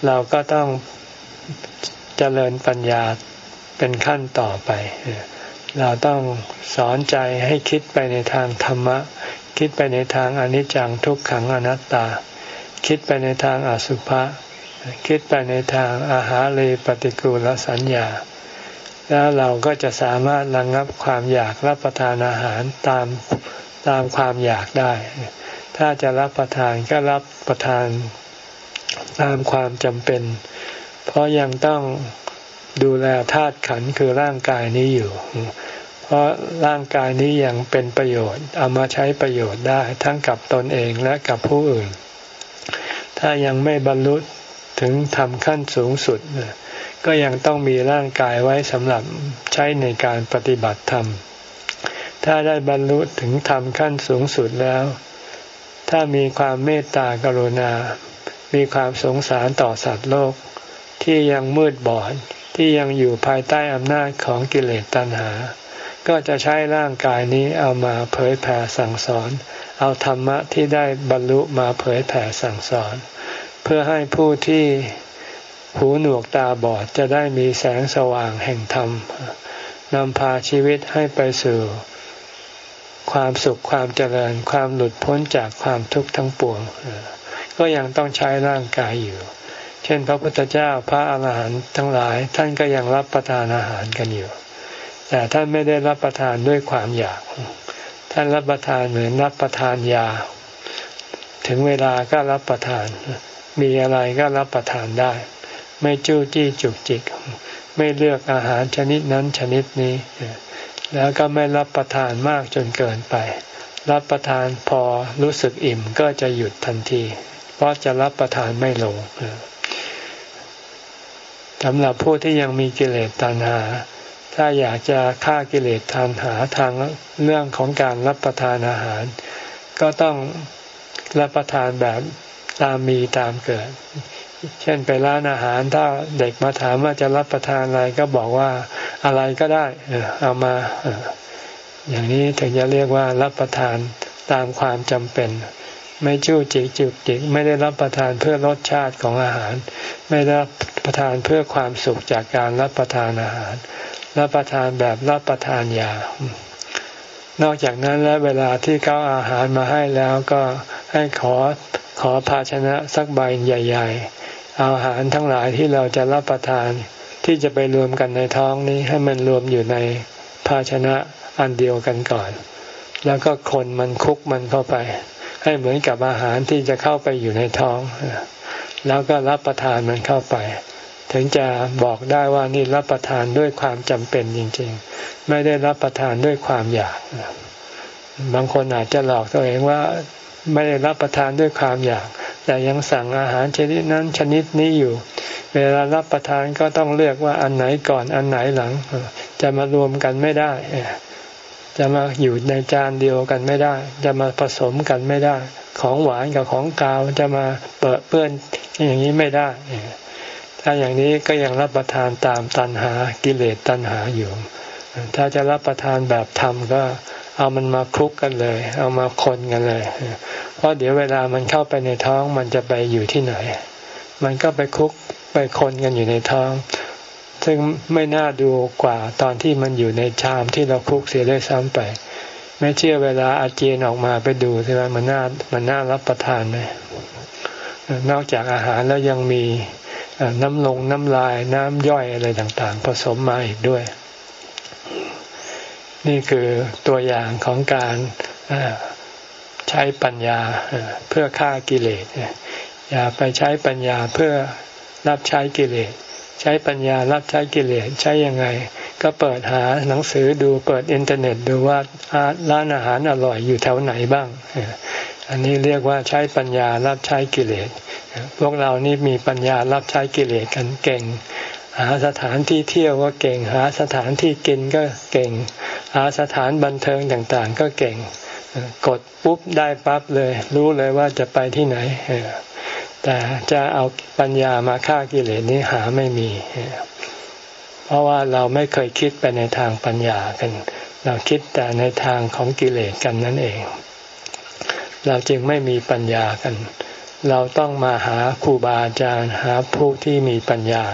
เราก็ต้องเจริญปัญญาเป็นขั้นต่อไป เราต้องสอนใจให้คิดไปในทางธรรมะ คิดไปในทางอนิจจังทุกขังอนัตตา คิดไปในทางอสุภะคิดไปในทางอาหาเลปฏิกูลสัญญา แล้วเราก็จะสามารถระงงับความอยากรับประทานอาหารตาม ตามความอยากได้ ถ้าจะรับประทานก็รับประทานตามความจำเป็น เพราะยังต้องดูแลธาตุขันคือร่างกายนี้อยู่ เพราะร่างกายนี้ยังเป็นประโยชน์ เอามาใช้ประโยชน์ได้ทั้งกับตนเองและกับผู้อื่น ถ้ายังไม่บรรลุถึงทำขั้นสูงสุด ก็ยังต้องมีร่างกายไว้สำหรับใช้ในการปฏิบัติธรรม ถ้าได้บรรลุถึงทำขั้นสูงสุดแล้ว ถ้ามีความเมตตากรุณา มีความสงสารต่อสัตว์โลก ที่ยังมืดบอดที่ยังอยู่ภายใต้อำนาจของกิเลสตัณหา ก็จะใช้ร่างกายนี้เอามาเผยแผ่สั่งสอน เอาธรรมะที่ได้บรรลุมาเผยแผ่สั่งสอน เพื่อให้ผู้ที่หูหนวกตาบอดจะได้มีแสงสว่างแห่งธรรมนำพาชีวิตให้ไปสู่ ความสุขความเจริญความหลุดพ้นจากความทุกข์ทั้งปวง ก็ยังต้องใช้ร่างกายอยู่ เช่น พระพุทธเจ้าพระอาหารหันต์ทั้งหลายท่านก็ยังรับประทานอาหารกันอยู่ แต่ท่านไม่ได้รับประทานด้วยความอยาก ท่านรับประทานเหมือนรับประทานยา ถึงเวลาก็รับประทาน มีอะไรก็รับประทานได้ ไม่จู้จี้จุกจิก ไม่เลือกอาหารชนิดนั้นชนิดนี้ แล้วก็ไม่รับประทานมากจนเกินไป รับประทานพอรู้สึกอิ่มก็จะหยุดทันที เพราะจะรับประทานไม่ลงสำหรับผู้ที่ยังมีกิเลสตัณหา ถ้าอยากจะฆ่ากิเลสตัณหาทางเรื่องของการรับประทานอาหาร ก็ต้องรับประทานแบบตามมีตามเกิด เช่นไปร้านอาหารถ้าเด็กมาถามว่าจะรับประทานอะไรก็บอกว่าอะไรก็ได้เอามา อย่างนี้ถึงจะเรียกว่ารับประทานตามความจำเป็น ไม่จู้จิกจุกจิกไม่ได้รับประทานเพื่อรสชาติของอาหาร ไม่ได้รับประทานเพื่อความสุขจากการรับประทานอาหาร รับประทานแบบรับประทานยา นอกจากนั้นแล้วเวลาที่เขาอาหารมาให้แล้วก็ให้ขอขอภาชนะสักใบใหญ่ ๆ อาหารทั้งหลายที่เราจะรับประทานที่จะไปรวมกันในท้องนี้ให้มันรวมอยู่ในภาชนะอันเดียวกันก่อน แล้วก็คนมันคุกมันเข้าไป ให้เหมือนกับอาหารที่จะเข้าไปอยู่ในท้อง แล้วก็รับประทานมันเข้าไป ถึงจะบอกได้ว่านี่รับประทานด้วยความจำเป็นจริงๆ ไม่ได้รับประทานด้วยความอยาก บางคนอาจจะหลอกตัวเองว่าไม่ได้รับประทานด้วยความอยาก แต่ยังสั่งอาหารชนิดนั้นชนิดนี้อยู่ เวลารับประทานก็ต้องเลือกว่าอันไหนก่อนอันไหนหลัง จะมารวมกันไม่ได้ จะมาอยู่ในจานเดียวกันไม่ได้ จะมาผสมกันไม่ได้ ของหวานกับของกาวจะมาเปิดเปื้อนอย่างนี้ไม่ได้ ถ้าอย่างนี้ก็ยังรับประทานตามตันหากิเลสตันหาอยู่ ถ้าจะรับประทานแบบธรรมก็เอามันมาคลุกกันเลย เอามาคนกันเลย เพราะเดี๋ยวเวลามันเข้าไปในท้องมันจะไปอยู่ที่ไหน มันก็ไปคลุกไปคนกันอยู่ในท้อง ซึ่งไม่น่าดูกว่าตอนที่มันอยู่ในชามที่เราคลุกเสียได้ซ้ำไป ไม่เชื่อเวลาอาเจียนออกมาไปดูใช่ไหมมันน่ามันน่ารับประทานเลยนอกจากอาหารแล้วยังมี น้ำลงน้ำลายน้ำย่อยอะไรต่างๆ ผสมมาอีกด้วย นี่คือตัวอย่างของการใช้ปัญญาเพื่อฆ่ากิเลสอย่าไปใช้ปัญญาเพื่อรับใช้กิเลสใช้ปัญญารับใช้กิเลสใช้ยังไง ก็เปิดหาหนังสือดูเปิดอินเทอร์เน็ตดูว่าร้านอาหารอร่อยอยู่แถวไหนบ้าง อันนี้เรียกว่าใช้ปัญญารับใช้กิเลส พวกเรานี่มีปัญญารับใช้กิเลสกันเก่ง หาสถานที่เที่ยวก็เก่ง หาสถานที่กินก็เก่ง หาสถานบันเทิงต่างๆ ก็เก่ง กดปุ๊บได้ปั๊บเลย รู้เลยว่าจะไปที่ไหน แต่จะเอาปัญญามาฆ่ากิเลสนี้หาไม่มี เพราะว่าเราไม่เคยคิดไปในทางปัญญากัน เราคิดแต่ในทางของกิเลสกันนั่นเอง เราจึงไม่มีปัญญากันเเราต้องมาหาครูบาอาจารย์หาผู้ที่มีปัญญา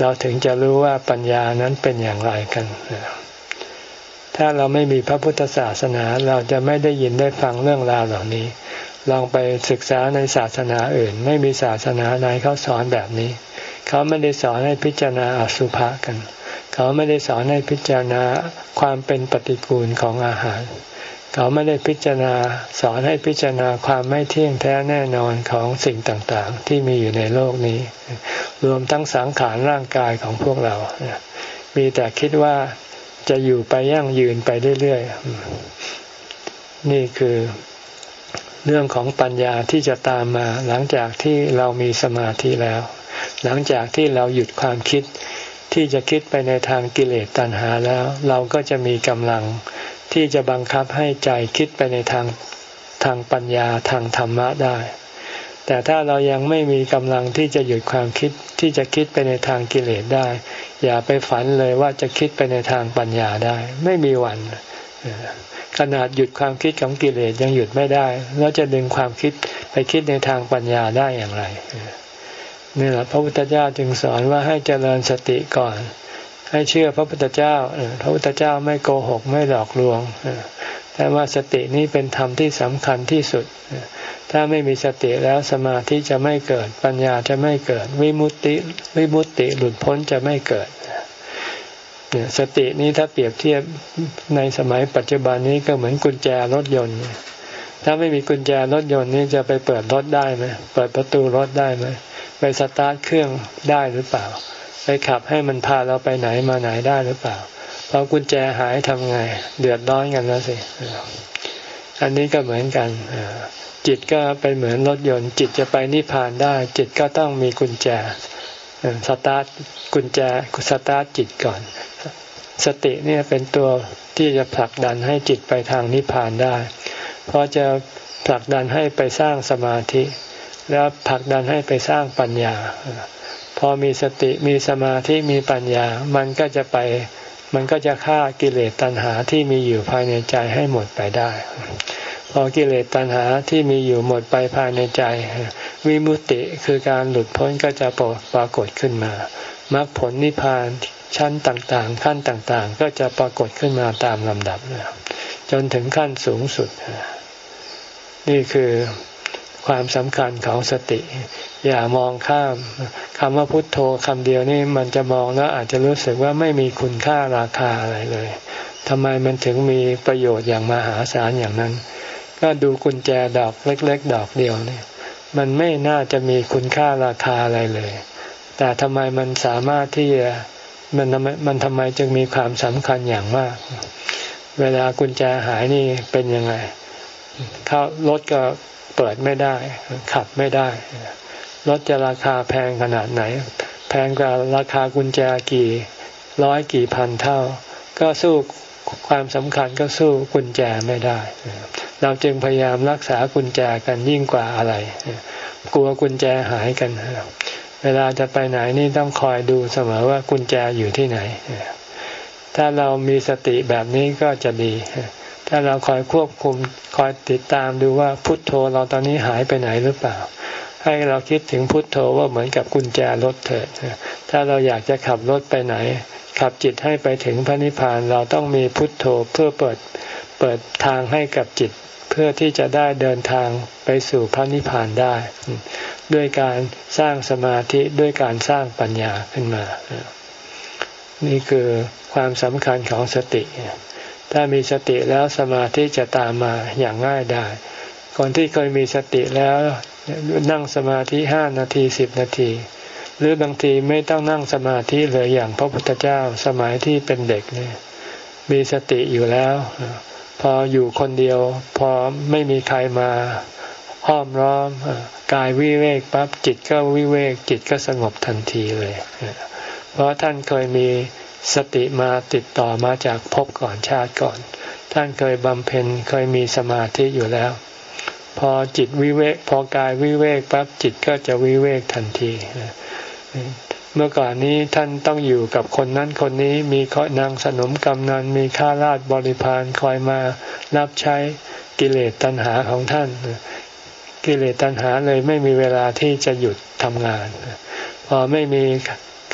เราถึงจะรู้ว่าปัญญานั้นเป็นอย่างไรกัน ถ้าเราไม่มีพระพุทธศาสนาเราจะไม่ได้ยินได้ฟังเรื่องราวเหล่านี้ ลองไปศึกษาในศาสนาอื่น ไม่มีศาสนาไหนเขาสอนแบบนี้ เขาไม่ได้สอนให้พิจารณาอสุภะกัน เขาไม่ได้สอนให้พิจารณาความเป็นปฏิกูลของอาหารเเขาไม่ได้พิจารณาสอนให้พิจารณาความไม่เที่ยงแท้แน่นอนของสิ่งต่างๆ ที่มีอยู่ในโลกนี้ รวมทั้งสังขารร่างกายของพวกเรา มีแต่คิดว่าจะอยู่ไปยั่งยืนไปเรื่อยๆ นี่คือเรื่องของปัญญาที่จะตามมา หลังจากที่เรามีสมาธิแล้ว หลังจากที่เราหยุดความคิดที่จะคิดไปในทางกิเลสตัณหาแล้ว เราก็จะมีกำลัง ที่จะบังคับให้ใจคิดไปในทางทางปัญญาทางธรรมะได้ แต่ถ้าเรายังไม่มีกำลังที่จะหยุดความคิดที่จะคิดไปในทางกิเลสได้ อย่าไปฝันเลยว่าจะคิดไปในทางปัญญาได้ ไม่มีวันขนาดหยุดความคิดของกิเลสยังหยุดไม่ได้ แล้วจะดึงความคิดไปคิดในทางปัญญาได้อย่างไรนี่แหละพระพุทธเจ้าจึงสอนว่าให้เจริญสติก่อน ให้เชื่อพระพุทธเจ้าพระพุทธเจ้าไม่โกหกไม่หลอกลวงแต่ว่าสตินี้เป็นธรรมที่สำคัญที่สุด ถ้าไม่มีสติแล้วสมาธิจะไม่เกิด ปัญญาจะไม่เกิด วิมุตติวิมุตติหลุดพ้นจะไม่เกิดสตินี้ถ้าเปรียบเทียบในสมัยปัจจุบันนี้ก็เหมือนกุญแจรถยนต์ ถ้าไม่มีกุญแจรถยนต์นี้จะไปเปิดรถได้ไหมเปิดประตูรถได้ไหมไปสตาร์ทเครื่องได้หรือเปล่า ไปขับให้มันพาเราไปไหนมาไหนได้หรือเปล่าพอกุญแจหายทำไง เดือดร้อนกันแล้วสิอันนี้ก็เหมือนกันจิตก็เป็นเหมือนรถยนต์ จิตจะไปนิพพานได้ จิตก็ต้องมีกุญแจสตาร์ทกุญแจสตาร์ทจิตก่อน สติเนี่ยเป็นตัวที่จะผลักดันให้จิตไปทางนิพพานได้ เพราะจะผลักดันให้ไปสร้างสมาธิ แล้วผลักดันให้ไปสร้างปัญญา พอมีสติมีสมาธิมีปัญญา มันก็จะไป มันก็จะฆ่ากิเลสตัณหาที่มีอยู่ภายในใจให้หมดไปได้ พอกิเลสตัณหาที่มีอยู่หมดไปภายในใจ วิมุตติคือการหลุดพ้นก็จะปรากฏขึ้นมามรรคผลนิพพานชั้นต่างๆ ขั้นต่างๆ ก็จะปรากฏขึ้นมาตามลำดับจนถึงขั้นสูงสุด นี่คือ ความสำคัญของสติ อย่ามองข้ามคำว่าพุทโธคำเดียวนี่มันจะมองแล้วอาจจะรู้สึกว่าไม่มีคุณค่าราคาอะไรเลยทำไมมันถึงมีประโยชน์อย่างมหาศาลอย่างนั้น ก็ดูกุญแจดอกเล็ก ๆ ดอกเดียวนี่มันไม่น่าจะมีคุณค่าราคาอะไรเลย แต่ทำไมมันสามารถที่จะมันมันทำไมจึงมีความสำคัญอย่างมาก เวลากุญแจหายนี่เป็นยังไงเข้ารถก็ เปิดไม่ได้ ขับไม่ได้ รถจะราคาแพงขนาดไหน แพงกว่าราคากุญแจกี่ร้อยกี่พันเท่า ก็สู้ความสำคัญก็สู้กุญแจไม่ได้ เราจึงพยายามรักษากุญแจกันยิ่งกว่าอะไร กลัวกุญแจหายกัน เวลาจะไปไหนนี่ต้องคอยดูเสมอว่ากุญแจอยู่ที่ไหน ถ้าเรามีสติแบบนี้ก็จะดี ถ้าเราคอยควบคุมคอยติดตามดูว่าพุทโธเราตอนนี้หายไปไหนหรือเปล่า ให้เราคิดถึงพุทโธว่าเหมือนกับกุญแจรถเถิดถ้าเราอยากจะขับรถไปไหน ขับจิตให้ไปถึงพระนิพพานเราต้องมีพุทโธเพื่อเปิดเปิดทางให้กับจิต เพื่อที่จะได้เดินทางไปสู่พระนิพพานได้ ด้วยการสร้างสมาธิด้วยการสร้างปัญญาขึ้นมา นี่คือความสำคัญของสติ ถ้ามีสติแล้วสมาธิจะตามมาอย่างง่ายได้ คนที่เคยมีสติแล้วนั่งสมาธิห้านาทีสิบนาที หรือบางทีไม่ต้องนั่งสมาธิเลยอย่างพระพุทธเจ้าสมัยที่เป็นเด็กเนี่ยมีสติอยู่แล้ว พออยู่คนเดียว พอไม่มีใครมาห้อมร้อมกายวิเวกปั๊บจิตก็วิเวกจิตก็สงบทันทีเลย เพราะท่านเคยมี สติมาติดต่อมาจากภพก่อนชาติก่อน ท่านเคยบำเพ็ญเคยมีสมาธิอยู่แล้ว พอจิตวิเวกพอกายวิเวกปั๊บจิตก็จะวิเวกทันที เมื่อก่อนนี้ท่านต้องอยู่กับคนนั้นคนนี้มีข้อนางสนมกำนันมีข้าราชบริพารคอยมารับใช้กิเลสตัณหาของท่าน กิเลสตัณหาเลยไม่มีเวลาที่จะหยุดทำงาน พอไม่มี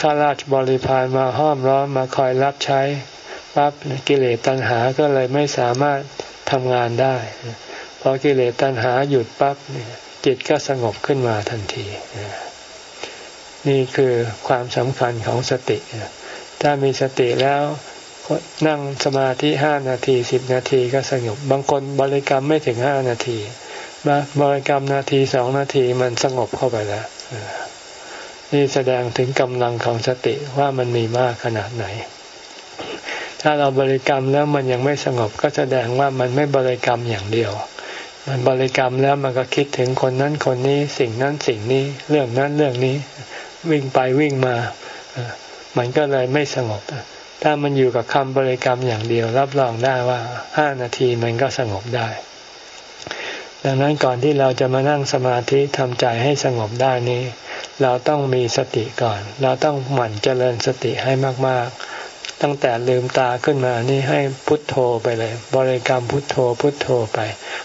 ข้าราชบริพารมาห้อมร้อมมาคอยรับใช้ปั๊บกิเลสตัณหาก็เลยไม่สามารถทำงานได้พอกิเลสตัณหาหยุดปั๊บจิตก็สงบขึ้นมาทันที นี่คือความสำคัญของสติ ถ้ามีสติแล้วนั่งสมาธิห้านาทีสิบนาทีก็สงบบางคนบริกรรมไม่ถึงห้านาทีบริกรรมนาทีสองนาทีมันสงบเข้าไปแล้ว นี่แสดงถึงกำลังของสติว่ามันมีมากขนาดไหน ถ้าเราบริกรรมแล้วมันยังไม่สงบก็แสดงว่ามันไม่บริกรรมอย่างเดียว มันบริกรรมแล้วมันก็คิดถึงคนนั้นคนนี้สิ่งนั้นสิ่งนี้เรื่องนั้นเรื่องนี้วิ่งไปวิ่งมา มันก็เลยไม่สงบ ถ้ามันอยู่กับคำบริกรรมอย่างเดียว รับรองได้ว่าห้านาทีมันก็สงบได้ ดังนั้นก่อนที่เราจะมานั่งสมาธิทำใจให้สงบได้นี้ เราต้องมีสติก่อน เราต้องหมั่นเจริญสติให้มาก ๆ ตั้งแต่ลืมตาขึ้นมานี่ให้พุทโธไปเลย บริกรรมพุทโธพุทโธไป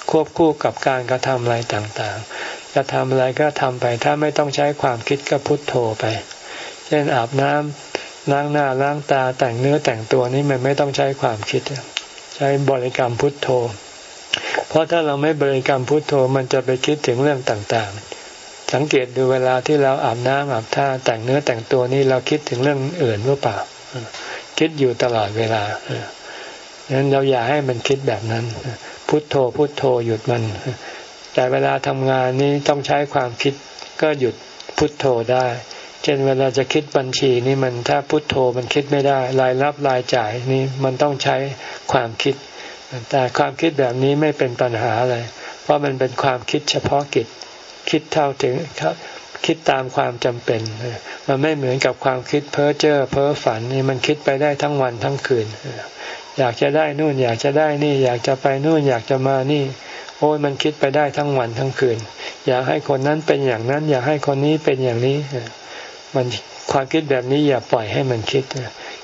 ควบคู่กับการกระทำอะไรต่างๆจะทำอะไรก็ทำไปถ้าไม่ต้องใช้ความคิดก็พุทโธไป เช่นอาบน้ำล้างหน้าล้างตาแต่งเนื้อแต่งตัวนี่มันไม่ต้องใช้ความคิด ใช้บริกรรมพุทโธ เพราะถ้าเราไม่บริกรรมพุทโธมันจะไปคิดถึงเรื่องต่างๆ สังเกตดูเวลาที่เราอาบน้ำอาบท่าแต่งเนื้อแต่งตัวนี่เราคิดถึงเรื่องอื่นหรือเปล่า คิดอยู่ตลอดเวลาดังนั้นเราอย่าให้มันคิดแบบนั้น พุทโธพุทโธหยุดมัน แต่เวลาทำงานนี้ต้องใช้ความคิดก็หยุดพุทโธได้เช่นเวลาจะคิดบัญชีนี่มันถ้าพุทโธมันคิดไม่ได้ รายรับรายจ่ายนี่มันต้องใช้ความคิด แต่ความคิดแบบนี้ไม่เป็นปัญหาอะไรเพราะมันเป็นความคิดเฉพาะกิจ คิดเท่าถึงคิดตามความจำเป็น มันไม่เหมือนกับความคิดเพ้อเจ้อเพ้อฝันนี่มันคิดไปได้ทั้งวันทั้งคืน อยากจะได้นู่นอยากจะได้นี่ อยากจะไปนู่นอยากจะมานี่ โอ้ยมันคิดไปได้ทั้งวันทั้งคืน อยากให้คนนั้นเป็นอย่างนั้น อยากให้คนนี้เป็นอย่างนี้ มันความคิดแบบนี้อย่าปล่อยให้มันคิด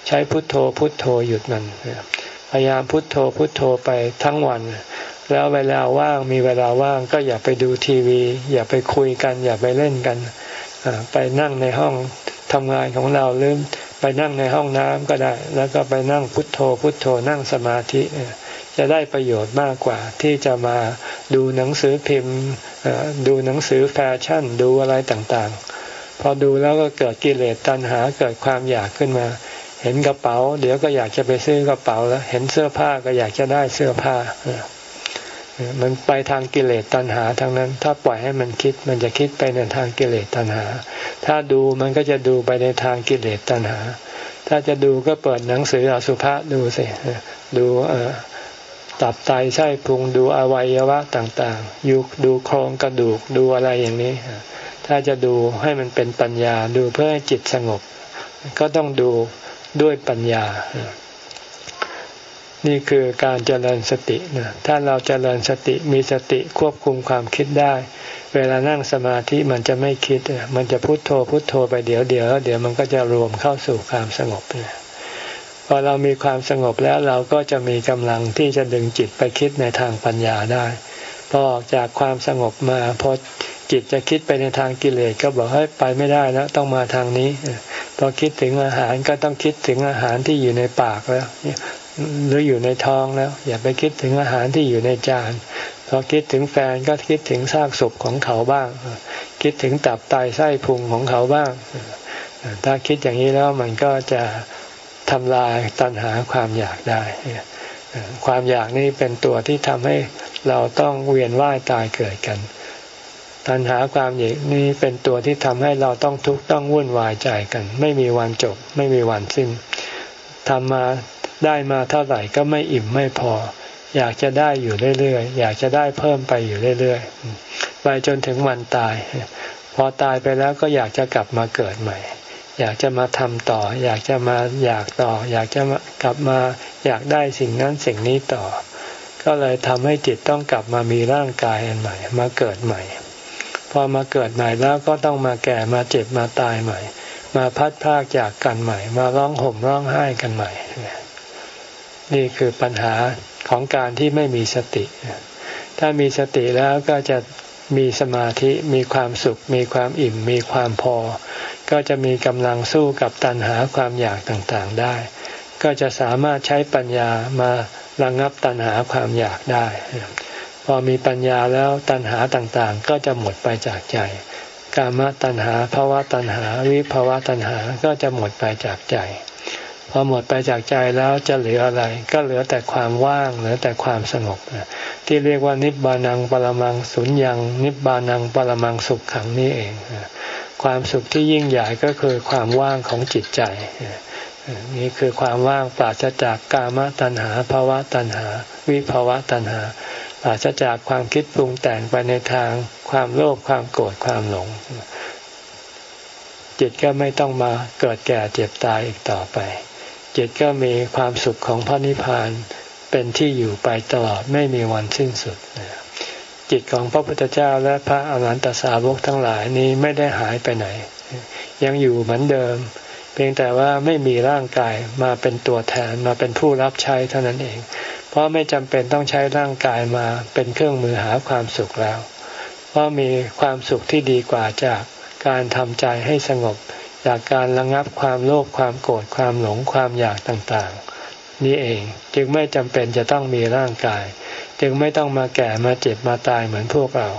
ใช้พุทโธพุทโธหยุดมัน ยายามพุทโธพุทโธไปทั้งวัน แล้วเวลาว่างมีเวลาว่างก็อย่าไปดูทีวี อย่าไปคุยกัน อย่าไปเล่นกัน ไปนั่งในห้องทำงานของเราหรือไปนั่งในห้องน้ำก็ได้ แล้วก็ไปนั่งพุทโธ พุทโธนั่งสมาธิจะได้ประโยชน์มากกว่า ที่จะมาดูหนังสือพิมพ์ดูหนังสือแฟชั่นดูอะไรต่างๆ พอดูแล้วก็เกิดกิเลสตัณหาเกิดความอยากขึ้นมา เห็นกระเป๋า เดี๋ยวก็อยากจะไปซื้อกระเป๋าแล้ว เห็นเสื้อผ้าก็อยากจะได้เสื้อผ้ามันไปทางกิเลสตัณหาทางนั้น ถ้าปล่อยให้มันคิด มันจะคิดไปในทางกิเลสตัณหา ถ้าดูมันก็จะดูไปในทางกิเลสตัณหา ถ้าจะดูก็เปิดหนังสืออสุภะดูสิดูตับไตไส้พุงดูอวัยวะต่างๆยุดูโครงกระดูกดูอะไรอย่างนี้ ถ้าจะดูให้มันเป็นปัญญาดูเพื่อให้จิตสงบ ก็ต้องดู ด้วยปัญญา นี่คือการเจริญสตินะถ้าเราเจริญสติมีสติควบคุมความคิดได้ เวลานั่งสมาธิมันจะไม่คิด มันจะพุโทโธพุโทโธไปเดี๋ยวเดี๋ยวเดี๋ยวมันก็จะรวมเข้าสู่ความสงบพอเรามีความสงบแล้วเราก็จะมีกำลังที่จะดึงจิตไปคิดในทางปัญญาได้ พอออกจากความสงบมาพอ จิตจะคิดไปในทางกิเลสก็บอกให้ไปไม่ได้แล้วต้องมาทางนี้พอคิดถึงอาหารก็ต้องคิดถึงอาหารที่อยู่ในปากแล้วหรืออยู่ในท้องแล้ว อย่าไปคิดถึงอาหารที่อยู่ในจานพอคิดถึงแฟนก็คิดถึงซากศพของเขาบ้าง คิดถึงตับไตไส้พุงของเขาบ้าง ถ้าคิดอย่างนี้แล้วมันก็จะทำลายตัณหาความอยากได้ ความอยากนี่เป็นตัวที่ทำให้เราต้องเวียนว่ายตายเกิดกัน ตัณหาความอยากนี้เป็นตัวที่ทำให้เราต้องทุกข์ต้องวุ่นวายใจกัน ไม่มีวันจบ ไม่มีวันสิ้นทำมาได้มาเท่าไหร่ก็ไม่อิ่มไม่พอ อยากจะได้อยู่เรื่อยๆ อยากจะได้เพิ่มไปอยู่เรื่อยๆ ไปจนถึงวันตาย พอตายไปแล้วก็อยากจะกลับมาเกิดใหม่ อยากจะมาทำต่อ อยากจะมาอยากต่อ อยากจะกลับมาอยากได้สิ่งนั้นสิ่งนี้ต่อ ก็เลยทำให้จิตต้องกลับมามีร่างกายอันใหม่ มาเกิดใหม่ อมาเกิดใหม่แล้วก็ต้องมาแก่มาเจ็บมาตายใหม่ มาพัดพากจากกันใหม่ มาร้องห่มร้องไห้กันใหม่ นี่คือปัญหาของการที่ไม่มีสติ ถ้ามีสติแล้วก็จะมีสมาธิมีความสุข มีความอิ่ม มีความพอ ก็จะมีกำลังสู้กับตัณหาความอยากต่างๆได้ ก็จะสามารถใช้ปัญญามาระงงับตัณหาความอยากได้ พอมีปัญญาแล้วตัณหาต่างๆ ก็จะหมดไปจากใจ กามตัณหาภาวะตัณหา วิภาวะตัณหาก็จะหมดไปจากใจ พอหมดไปจากใจแล้วจะเหลืออะไร ก็เหลือแต่ความว่างเหลือแต่ความสงบที่เรียกว่านิบานังปรมังสุญญัง นิบานังปรมังสุขขังนี่เอง ความสุขที่ยิ่งใหญ่ก็คือความว่างของจิตใจนี่คือความว่างปราศจากกามตัณหาภาวะตัณหา วิภาวะตัณหา ปราศจากความคิดปรุงแต่งไปในทางความโลภความโกรธความหลง จิตก็ไม่ต้องมาเกิดแก่เจ็บตายอีกต่อไป จิตก็มีความสุขของพระนิพพานเป็นที่อยู่ไปตลอดไม่มีวันสิ้นสุด จิตของพระพุทธเจ้าและพระอรหันตสาวกทั้งหลายนี้ไม่ได้หายไปไหน ยังอยู่เหมือนเดิม เพียงแต่ว่าไม่มีร่างกายมาเป็นตัวแทนมาเป็นผู้รับใช้เท่านั้นเอง เพราะไม่จำเป็นต้องใช้ร่างกายมาเป็นเครื่องมือหาความสุขแล้ว เพราะมีความสุขที่ดีกว่าจากการทำใจให้สงบ จากการระงับความโลภความโกรธความหลงความอยากต่างๆ นี่เองจึงไม่จำเป็นจะต้องมีร่างกาย จึงไม่ต้องมาแก่มาเจ็บมาตายเหมือนพวกเรา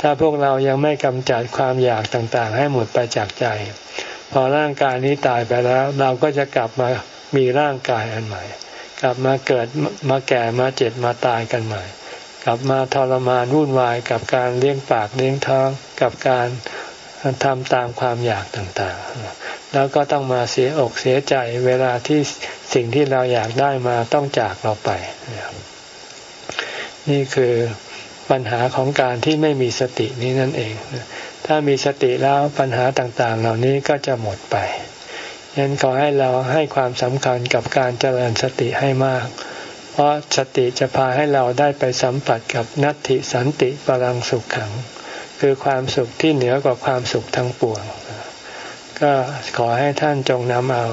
ถ้าพวกเรายังไม่กำจัดความอยากต่างๆ ให้หมดไปจากใจ พอร่างกายนี้ตายไปแล้ว เราก็จะกลับมามีร่างกายอันใหม่ กลับมาเกิดมาแก่มาเจ็บมาตายกันใหม่ กลับมาทรมานวุ่นวายกับการเลี้ยงปากเลี้ยงท้องกับการทำตามความอยากต่างๆ แล้วก็ต้องมาเสียอกเสียใจเวลาที่สิ่งที่เราอยากได้มาต้องจากเราไป นี่คือปัญหาของการที่ไม่มีสตินี้นั่นเอง ถ้ามีสติแล้วปัญหาต่างๆ เหล่านี้ก็จะหมดไป ยันขอให้เราให้ความสำคัญกับการเจริญสติให้มาก เพราะสติจะพาให้เราได้ไปสัมผัสกับนัตติสันติปรังสุขขัง คือความสุขที่เหนือกว่าความสุขทั้งปวง ก็ขอให้ท่านจงนำเอา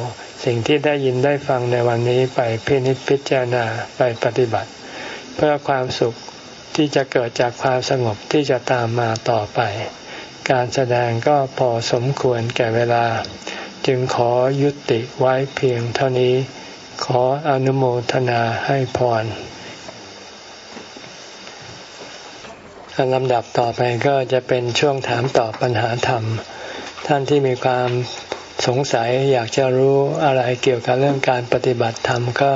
สิ่งที่ได้ยินได้ฟังในวันนี้ไปพินิจพิจารณาไปปฏิบัติ เพื่อความสุขที่จะเกิดจากความสงบที่จะตามมาต่อไป การแสดงก็พอสมควรแก่เวลา จึงขอยุติไว้เพียงเท่านี้ ขออนุโมทนาให้พรลำดับต่อไปก็จะเป็นช่วงถามตอบปัญหาธรรม ท่านที่มีความสงสัยอยากจะรู้อะไรเกี่ยวกับเรื่องการปฏิบัติธรรมก็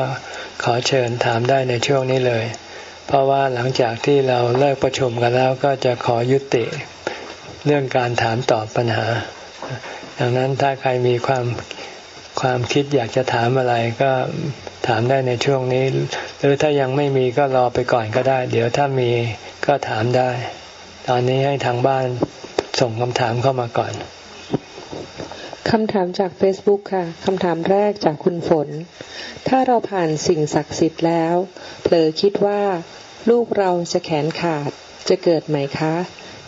ขอเชิญถามได้ในช่วงนี้เลย เพราะว่าหลังจากที่เราเลิกประชุมกันแล้วก็จะขอยุติเรื่องการถามตอบปัญหา ดังนั้นถ้าใครมีความความคิดอยากจะถามอะไรก็ถามได้ในช่วงนี้ หรือถ้ายังไม่มีก็รอไปก่อนก็ได้ เดี๋ยวถ้ามีก็ถามได้ ตอนนี้ให้ทางบ้านส่งคำถามเข้ามาก่อนคำถามจาก Facebook ค่ะ คำถามแรกจากคุณฝน ถ้าเราผ่านสิ่งศักดิ์สิทธิ์แล้ว เผลอคิดว่า ลูกเราจะแขนขาดจะเกิดไหมคะ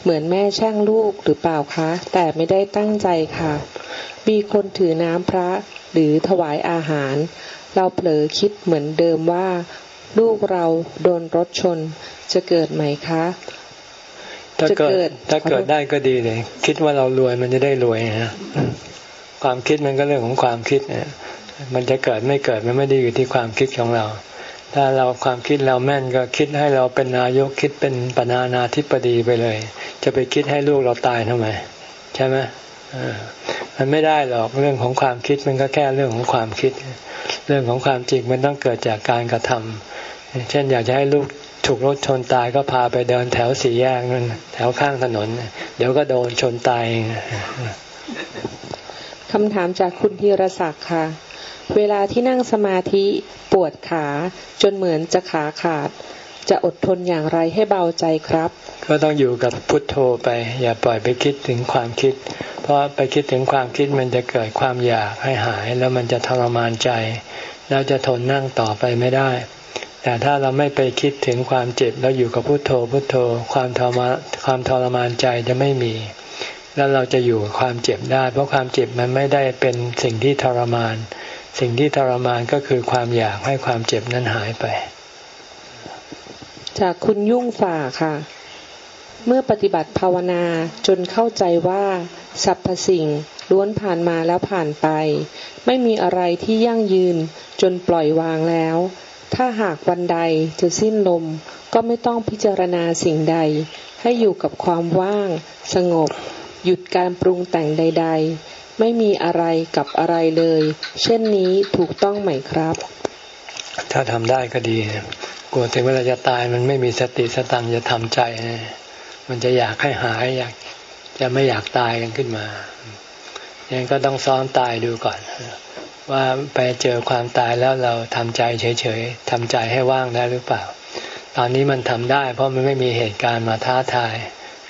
เหมือนแม่ช่างลูกหรือเปล่าคะ แต่ไม่ได้ตั้งใจค่ะ มีคนถือน้ำพระหรือถวายอาหาร เราเผลอคิดเหมือนเดิมว่า ลูกเราโดนรถชนจะเกิดไหมคะ ถ้าเกิดถ้าเกิดได้ก็ดีเลย คิดว่าเรารวยมันจะได้รวยนะความคิดมันก็เรื่องของความคิดเนี่ยมันจะเกิดไม่เกิดมันไม่ได้อยู่ที่ความคิดของเรา ถ้าเราความคิดเราแม่นก็คิดให้เราเป็นนายกคิดเป็นปนานาธิปดีไปเลย จะไปคิดให้ลูกเราตายทำไม ใช่ไหมมันไม่ได้หรอกเรื่องของความคิดมันก็แค่เรื่องของความคิด เรื่องของความจริงมันต้องเกิดจากการกระทำเช่นอยากจะให้ลูกถูกรถชนตายก็พาไปเดินแถวสี่แยกนั่นแถวข้างถนน เดี๋ยวก็โดนชนตายคำถามจากคุณธีรศักดิ์ค่ะ เวลาที่นั่งสมาธิปวดขาจนเหมือนจะขาขาด จะอดทนอย่างไรให้เบาใจครับ ก็ต้องอยู่กับพุทโธไป อย่าปล่อยไปคิดถึงความคิด เพราะไปคิดถึงความคิดมันจะเกิดความอยากให้หาย แล้วมันจะทรมานใจ แล้วจะทนนั่งต่อไปไม่ได้ แต่ถ้าเราไม่ไปคิดถึงความเจ็บแล้วอยู่กับพุโทโธพุโทโธความทรมาความทรมานใจจะไม่มีแล้วเราจะอยู่กับความเจ็บได้ เพราะความเจ็บมันไม่ได้เป็นสิ่งที่ทรมาน สิ่งที่ทรมานก็คือความอยากให้ความเจ็บนั้นหายไป จากคุณยุ่งฝ่าค่ะ เมื่อปฏิบัติภาวนาจนเข้าใจว่าสรรพสิ่งล้วนผ่านมาแล้วผ่านไป ไม่มีอะไรที่ยั่งยืนจนปล่อยวางแล้ว ถ้าหากวันใดจะสิ้นลม ก็ไม่ต้องพิจารณาสิ่งใด ให้อยู่กับความว่าง สงบ หยุดการปรุงแต่งใด ๆ ไม่มีอะไรกับอะไรเลย เช่นนี้ถูกต้องไหมครับ ถ้าทำได้ก็ดี กลัวถึงเวลาจะตายมันไม่มีสติสตังจะทำใจ มันจะอยากให้หายอยากจะไม่อยากตายกันขึ้นมายังก็ต้องซ้อมตายดูก่อน ว่าไปเจอความตายแล้วเราทำใจเฉยๆทำใจให้ว่างได้หรือเปล่า ตอนนี้มันทำได้ เพราะมันไม่มีเหตุการณ์มาท้าทาย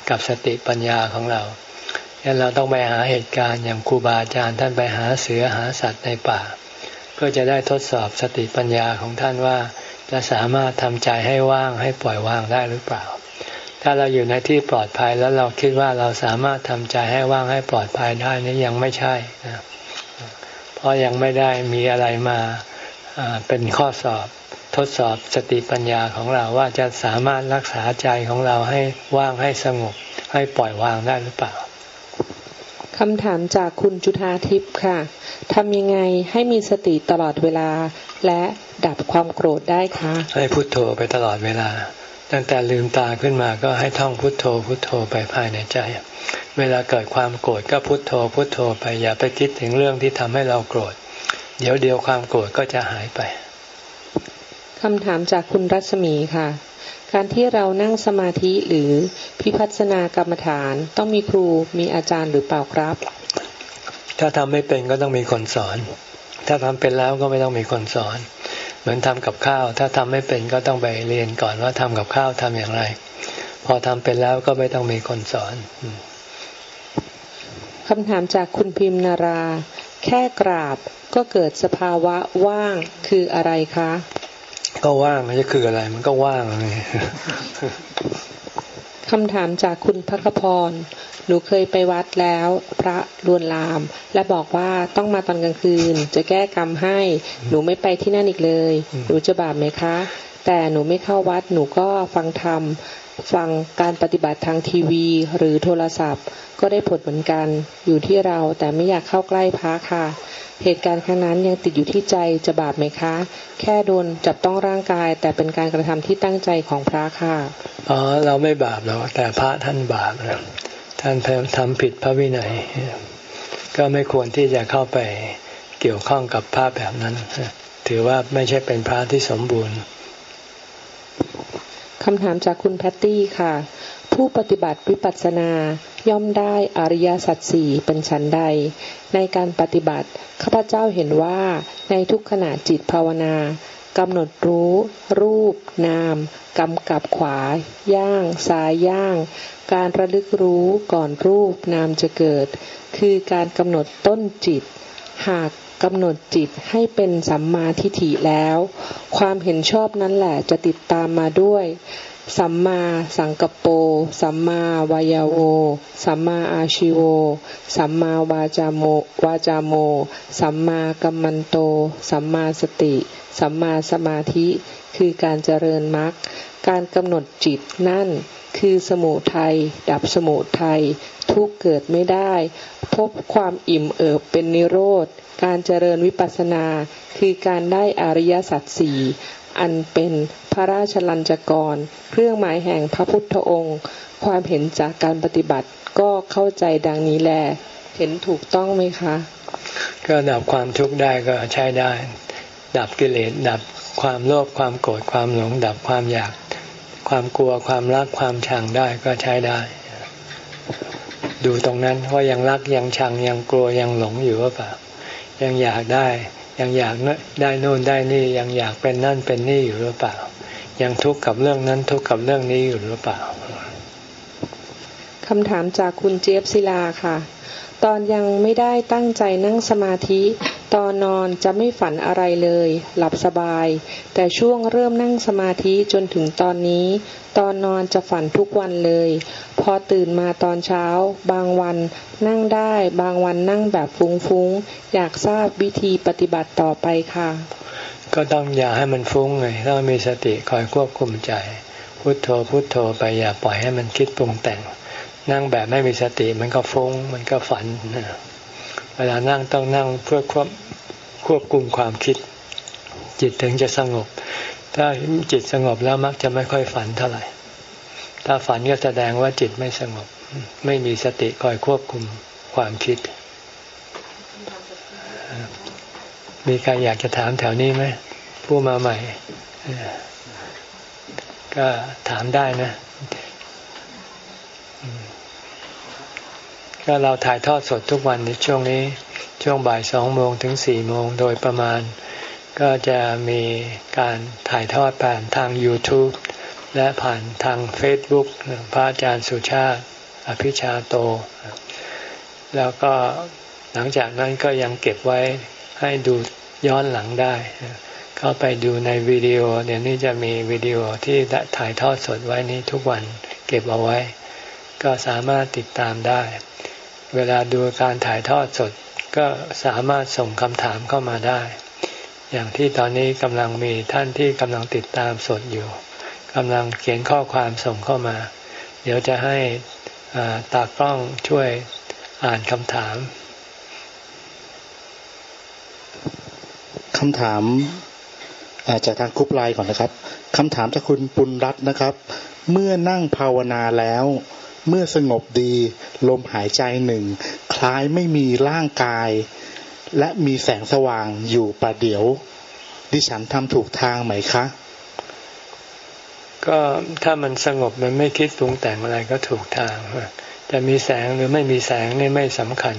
กับสติปัญญาของเรา ดังนั้นเราต้องไปหาเหตุการณ์อย่างครูบาอาจารย์ท่านไปหาเสือหาสัตว์ในป่า เพื่อจะได้ทดสอบสติปัญญาของท่านว่า จะสามารถทำใจให้ว่างให้ปล่อยวางได้หรือเปล่าถถ้าเราอยู่ในที่ปลอดภัยแล้วเราคิดว่าเราสามารถทำใจให้ว่างให้ปลอดภัยได้นี่ยังไม่ใช่นะเพราะยังไม่ได้มีอะไรมาเป็นข้อสอบทดสอบสติปัญญาของเราว่าจะสามารถรักษาใจของเราให้ว่างให้สงบให้ปล่อยวางได้หรือเปล่า คำถามจากคุณจุธาทิพย์ค่ะทำยังไงให้มีสติตลอดเวลา และดับความโกรธได้คะให้พุโทโธไปตลอดเวลา ตั้งแต่ลืมตาขึ้นมาก็ให้ท่องพุโทโธพุโทโธไปภายในใจ เวลาเกิดความโกรธก็พุโทโธพุโทโธไปอย่าไปคิดถึงเรื่องที่ทำให้เราโกรธ เดี๋ยวเดียวความโกรธก็จะหายไปคำถามจากคุณรัศมีค่ะ การที่เรานั่งสมาธิหรือพิพัฒนากรรมฐาน ต้องมีครูมีอาจารย์หรือเปล่าครับ ถ้าทำไม่เป็นก็ต้องมีคนสอน ถ้าทำเป็นแล้วก็ไม่ต้องมีคนสอน เหมือนทำกับข้าว ถ้าทำไม่เป็นก็ต้องไปเรียนก่อนว่าทำกับข้าวทำอย่างไร พอทำเป็นแล้วก็ไม่ต้องมีคนสอนคำถามจากคุณพิมนารา แค่กราบก็เกิดสภาวะว่างคืออะไรคะ ก็ว่างมันจะคืออะไร มันก็ว่างเลยคำถามจากคุณพักพร หนูเคยไปวัดแล้ว พระลวนลาม และบอกว่าต้องมาตอนกลางคืน จะแก้กรรมให้ หนูไม่ไปที่นั่นอีกเลย หนูจะบาปไหมคะ แต่หนูไม่เข้าวัด หนูก็ฟังธรรม ฟังการปฏิบัติทางทีวี หรือโทรศัพท์ ก็ได้ผลเหมือนกัน อยู่ที่เราแต่ไม่อยากเข้าใกล้พระค่ะ เหตุการณ์ครั้งนั้นยังติดอยู่ที่ใจจะบาปไหมคะ แค่โดนจับต้องร่างกาย แต่เป็นการกระทำที่ตั้งใจของพระค่ะอ๋อเราไม่บาปหรอกแต่พระท่านบาปนะท่านทำผิดพระวินัย ก็ไม่ควรที่จะเข้าไปเกี่ยวข้องกับพระแบบนั้น ถือว่าไม่ใช่เป็นพระที่สมบูรณ์คำถามจากคุณแพตตี้ค่ะ ผู้ปฏิบัติวิปัสสนาย่อมได้อริยสัจสี่เป็นชั้นใด ในการปฏิบัติข้าพเจ้าเห็นว่าในทุกขณะจิตภาวนากำหนดรู้ รูป นามกำกับขวา ย่าง ซ้ายย่าง การระลึกรู้ก่อนรูปนามจะเกิด คือการกำหนดต้นจิต หากกำหนดจิตให้เป็นสัมมาทิฏฐิแล้ว ความเห็นชอบนั้นแหละจะติดตามมาด้วย สัมมาสังกปรสัมมาวายโว สัมมาอาชิโว สัมมาวาจาโม วาจาโม สัมมากัมมันโต สัมมาสติ สัมมาสมาธิ คือการเจริญมรรค การกำหนดจิตนั่น คือสมุทัย ดับสมุทัย ทุกเกิดไม่ได้ พบความอิ่มเอิบเป็นนิโรธ การเจริญวิปัสสนา คือการได้อริยสัจสี่อันเป็น พระราชลัญจกร เครื่องหมายแห่งพระพุทธองค์ ความเห็นจากการปฏิบัติก็เข้าใจดังนี้แล เห็นถูกต้องไหมคะ ก็ดับความทุกข์ได้ก็ใช้ได้ ดับกิเลสดับความโลภความโกรธความหลง ดับความอยาก ความกลัวความรักความชังได้ก็ใช้ได้ ดูตรงนั้นว่ายังรักยังชังยังกลัวยังหลงอยู่หรือเปล่ายังอยากได้ ยังอยากได้โน่นได้นี่ยังอยากเป็นนั่นเป็นนี่อยู่หรือเปล่า ยังทุกข์กับเรื่องนั้นทุกข์กับเรื่องนี้อยู่หรือเปล่าคำถามจากคุณเจี๊ยบศิลาค่ะ ตอนยังไม่ได้ตั้งใจนั่งสมาธิ ตอนนอนจะไม่ฝันอะไรเลย หลับสบาย แต่ช่วงเริ่มนั่งสมาธิจนถึงตอนนี้ ตอนนอนจะฝันทุกวันเลย พอตื่นมาตอนเช้า บางวันนั่งได้ บางวันนั่งแบบฟุ้งๆ อยากทราบวิธีปฏิบัติต่อไปค่ะ ก็ต้องอย่าให้มันฟุ้งไงต้องมีสติคอยควบคุมใจ พุโทโธพุโทโธไปอย่าปล่อยให้มันคิดปรุงแต่ง นั่งแบบไม่มีสติมันก็ฟุ้งมันก็ฝัน เวลานั่งต้องนั่งเพื่อควบควบคุมความคิด จิตถึงจะสงบ ถ้าจิตสงบแล้วมักจะไม่ค่อยฝันเท่าไหร่ ถ้าฝันก็แสดงว่าจิตไม่สงบ ไม่มีสติคอยควบคุมความคิด มีใครอยากจะถามแถวนี้ไหมผู้มาใหม่ ก็ถามได้นะ ก็เราถ่ายทอดสดทุกวันในช่วงนี้ช่วงบ่ายสองโมงถึงสี่โมงโดยประมาณ ก็จะมีการถ่ายทอดผ่านทาง YouTube และผ่านทาง Facebook พระอาจารย์สุชาติ อภิชาโต แล้วก็หลังจากนั้นก็ยังเก็บไว้ให้ดูย้อนหลังได้ เข้าไปดูในวิดีโอ เดี๋ยวนี้จะมีวิดีโอที่ถ่ายทอดสดไว้นี้ทุกวันเก็บเอาไว้ ก็สามารถติดตามได้ เวลาดูการถ่ายทอดสดก็สามารถส่งคำถามเข้ามาได้ อย่างที่ตอนนี้กำลังมีท่านที่กำลังติดตามสดอยู่กำลังเขียนข้อความส่งเข้ามา เดี๋ยวจะให้ตากล้องช่วยอ่านคำถามคำถามจากทางคุปไลก่อนนะครับคำถามจากคุณปุณรัตน์นะครับ เมื่อนั่งภาวนาแล้ว เมื่อสงบดี ลมหายใจหนึ่ง คล้ายไม่มีร่างกาย และมีแสงสว่างอยู่ประเดี๋ยว ดิฉันทำถูกทางไหมคะ ก็ถ้ามันสงบมันไม่คิดปรุงแต่งอะไรก็ถูกทาง จะมีแสงหรือไม่มีแสงนี่ไม่สำคัญ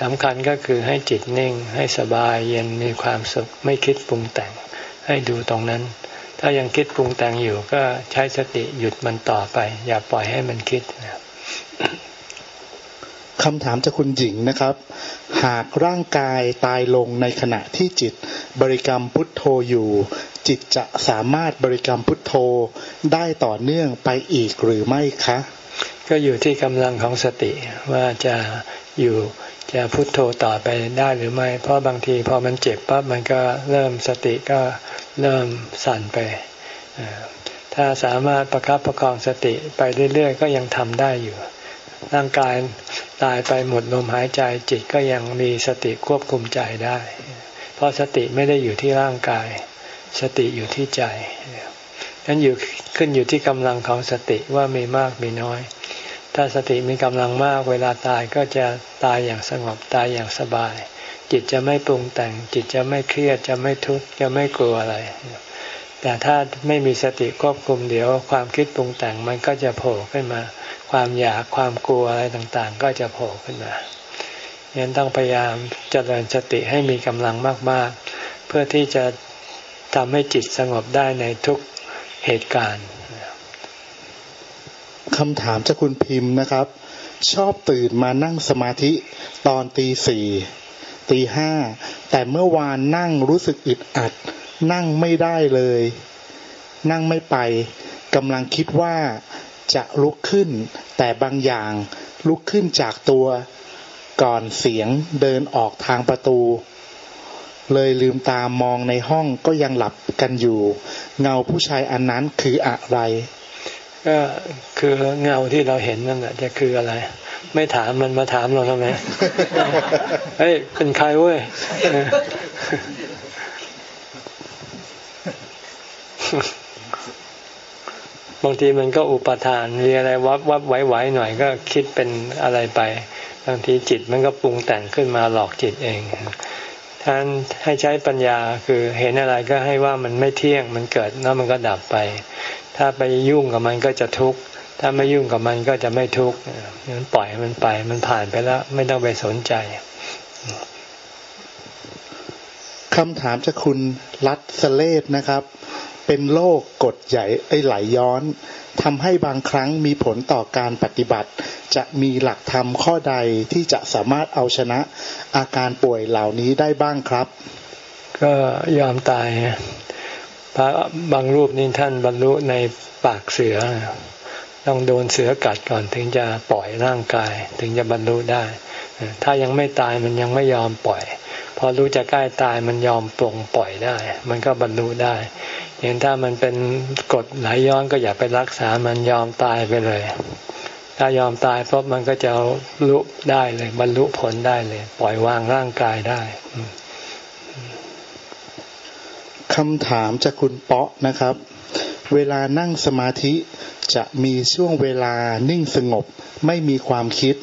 สำคัญก็คือให้จิตนิ่ง ให้สบายเย็นมีความสุขไม่คิดปรุงแต่ง ให้ดูตรงนั้น ถ้ายังคิดปรุงแต่งอยู่ก็ใช้สติหยุดมันต่อไป อย่าปล่อยให้มันคิดคำถามจากคุณหญิงนะครับ หากร่างกายตายลงในขณะที่จิตบริกรรมพุทโธอยู่ จิตจะสามารถบริกรรมพุทโธได้ต่อเนื่องไปอีกหรือไม่คะ ก็อยู่ที่กำลังของสติว่าจะอยู่ จะพุโทโธต่อไปได้หรือไม่ เพราะบางทีพอมันเจ็บปั๊บมันก็เริ่มสติก็เริ่มสั่นไป ถ้าสามารถประครับประคองสติไปเรื่อยๆ ก็ยังทำได้อยู่ ร่างกายตายไปหมดลมหายใจจิตก็ยังมีสติควบคุมใจได้ เพราะสติไม่ได้อยู่ที่ร่างกาย สติอยู่ที่ใจนั้นอยู่ขึ้นอยู่ที่กำลังของสติว่ามีมากมีน้อย ถ้าสติมีกำลังมากเวลาตายก็จะตายอย่างสงบตายอย่างสบาย จิตจะไม่ปรุงแต่ง จิตจะไม่เครียดจะไม่ทุกข์จะไม่กลัวอะไร แต่ถ้าไม่มีสติควบคุมเดี๋ยวความคิดปรุงแต่งมันก็จะโผล่ขึ้นมา ความอยากความกลัวอะไรต่างๆ ก็จะโผล่ขึ้นมายันต้องพยายามเจริญสติให้มีกำลังมากๆ เพื่อที่จะทำให้จิตสงบได้ในทุกเหตุการณ์ คำถามจากคุณพิมพ์นะครับ ชอบตื่นมานั่งสมาธิตอนตีสี่ตีห้าแต่เมื่อวานนั่งรู้สึกอึดอัด นั่งไม่ได้เลย นั่งไม่ไปกำลังคิดว่าจะลุกขึ้น แต่บางอย่างลุกขึ้นจากตัวก่อนเสียงเดินออกทางประตู เลยลืมตามมองในห้องก็ยังหลับกันอยู่ เงาผู้ชายอันนั้นคืออะไร ก็คือเงาที่เราเห็นนั่นแหละจะคืออะไร ไม่ถามมันมาถามเราทำไมเฮ้ยเป็นใครเว้ยบางทีมันก็อุปทานมีอะไรวับวับไหวๆหน่อยก็คิดเป็นอะไรไป บางทีจิตมันก็ปรุงแต่งขึ้นมาหลอกจิตเอง ท่านให้ใช้ปัญญาคือเห็นอะไรก็ให้ว่ามันไม่เที่ยงมันเกิดแล้วมันก็ดับไป ถ้าไปยุ่งกับมันก็จะทุกข์ถ้าไม่ยุ่งกับมันก็จะไม่ทุกข์มันปล่อยมันไป มันผ่านไปแล้ว ไม่ต้องไปสนใจคำถามจากคุณรัตสเลศนะครับ เป็นโรคกดใหญ่ไอไหลย้อนทำให้บางครั้งมีผลต่อการปฏิบัติ จะมีหลักธรรมข้อใดที่จะสามารถเอาชนะ อาการป่วยเหล่านี้ได้บ้างครับ ก็ยอมตายพระบางรูปนี่ท่านบรรลุในปากเสือ ต้องโดนเสือกัดก่อนถึงจะปล่อยร่างกาย ถึงจะบรรลุได้ ถ้ายังไม่ตายมันยังไม่ยอมปล่อย พอรู้จะใกล้ตายมันยอมปลงปล่อยได้ มันก็บรรลุได้ เห็นถ้ามันเป็นกฎไหลย้อนก็อย่าไปรักษา มันยอมตายไปเลย ถ้ายอมตายเพราะมันก็จะลุได้เลย บรรลุผลได้เลย ปล่อยวางร่างกายได้คำถามจากคุณเปาะนะครับ เวลานั่งสมาธิจะมีช่วงเวลานิ่งสงบไม่มีความคิด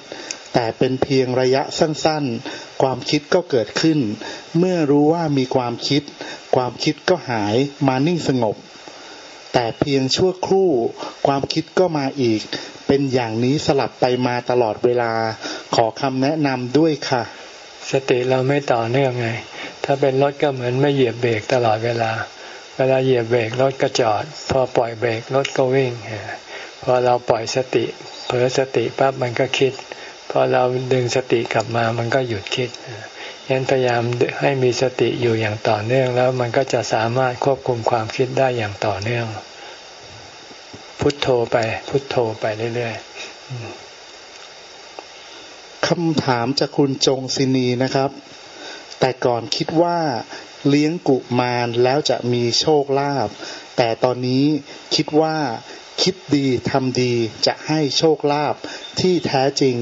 แต่เป็นเพียงระยะสั้น ความคิดก็เกิดขึ้น เมื่อรู้ว่ามีความคิด ความคิดก็หายมานิ่งสงบ แต่เพียงชั่วครู่ ความคิดก็มาอีก เป็นอย่างนี้สลับไปมาตลอดเวลา ขอคำแนะนำด้วยค่ะ สติเราไม่ต่อเนื่องไง ถ้าเป็นรถก็เหมือนไม่เหยียบเบรกตลอดเวลา เวลาเหยียบเบรกรถก็จอด พอปล่อยเบรกรถก็วิ่ง พอเราปล่อยสติ เผลอสติปั๊บมันก็คิด พอเราดึงสติกลับมามันก็หยุดคิดยันพยายามให้มีสติอยู่อย่างต่อเนื่อง แล้วมันก็จะสามารถควบคุมความคิดได้อย่างต่อเนื่อง พุทโธไป พุทโธไปเรื่อยๆคำถามจากคุณจงศินีนะครับ แต่ก่อนคิดว่าเลี้ยงกุมารแล้วจะมีโชคลาภแต่ตอนนี้คิดว่าคิดดีทำดีจะให้โชคลาภที่แท้จริง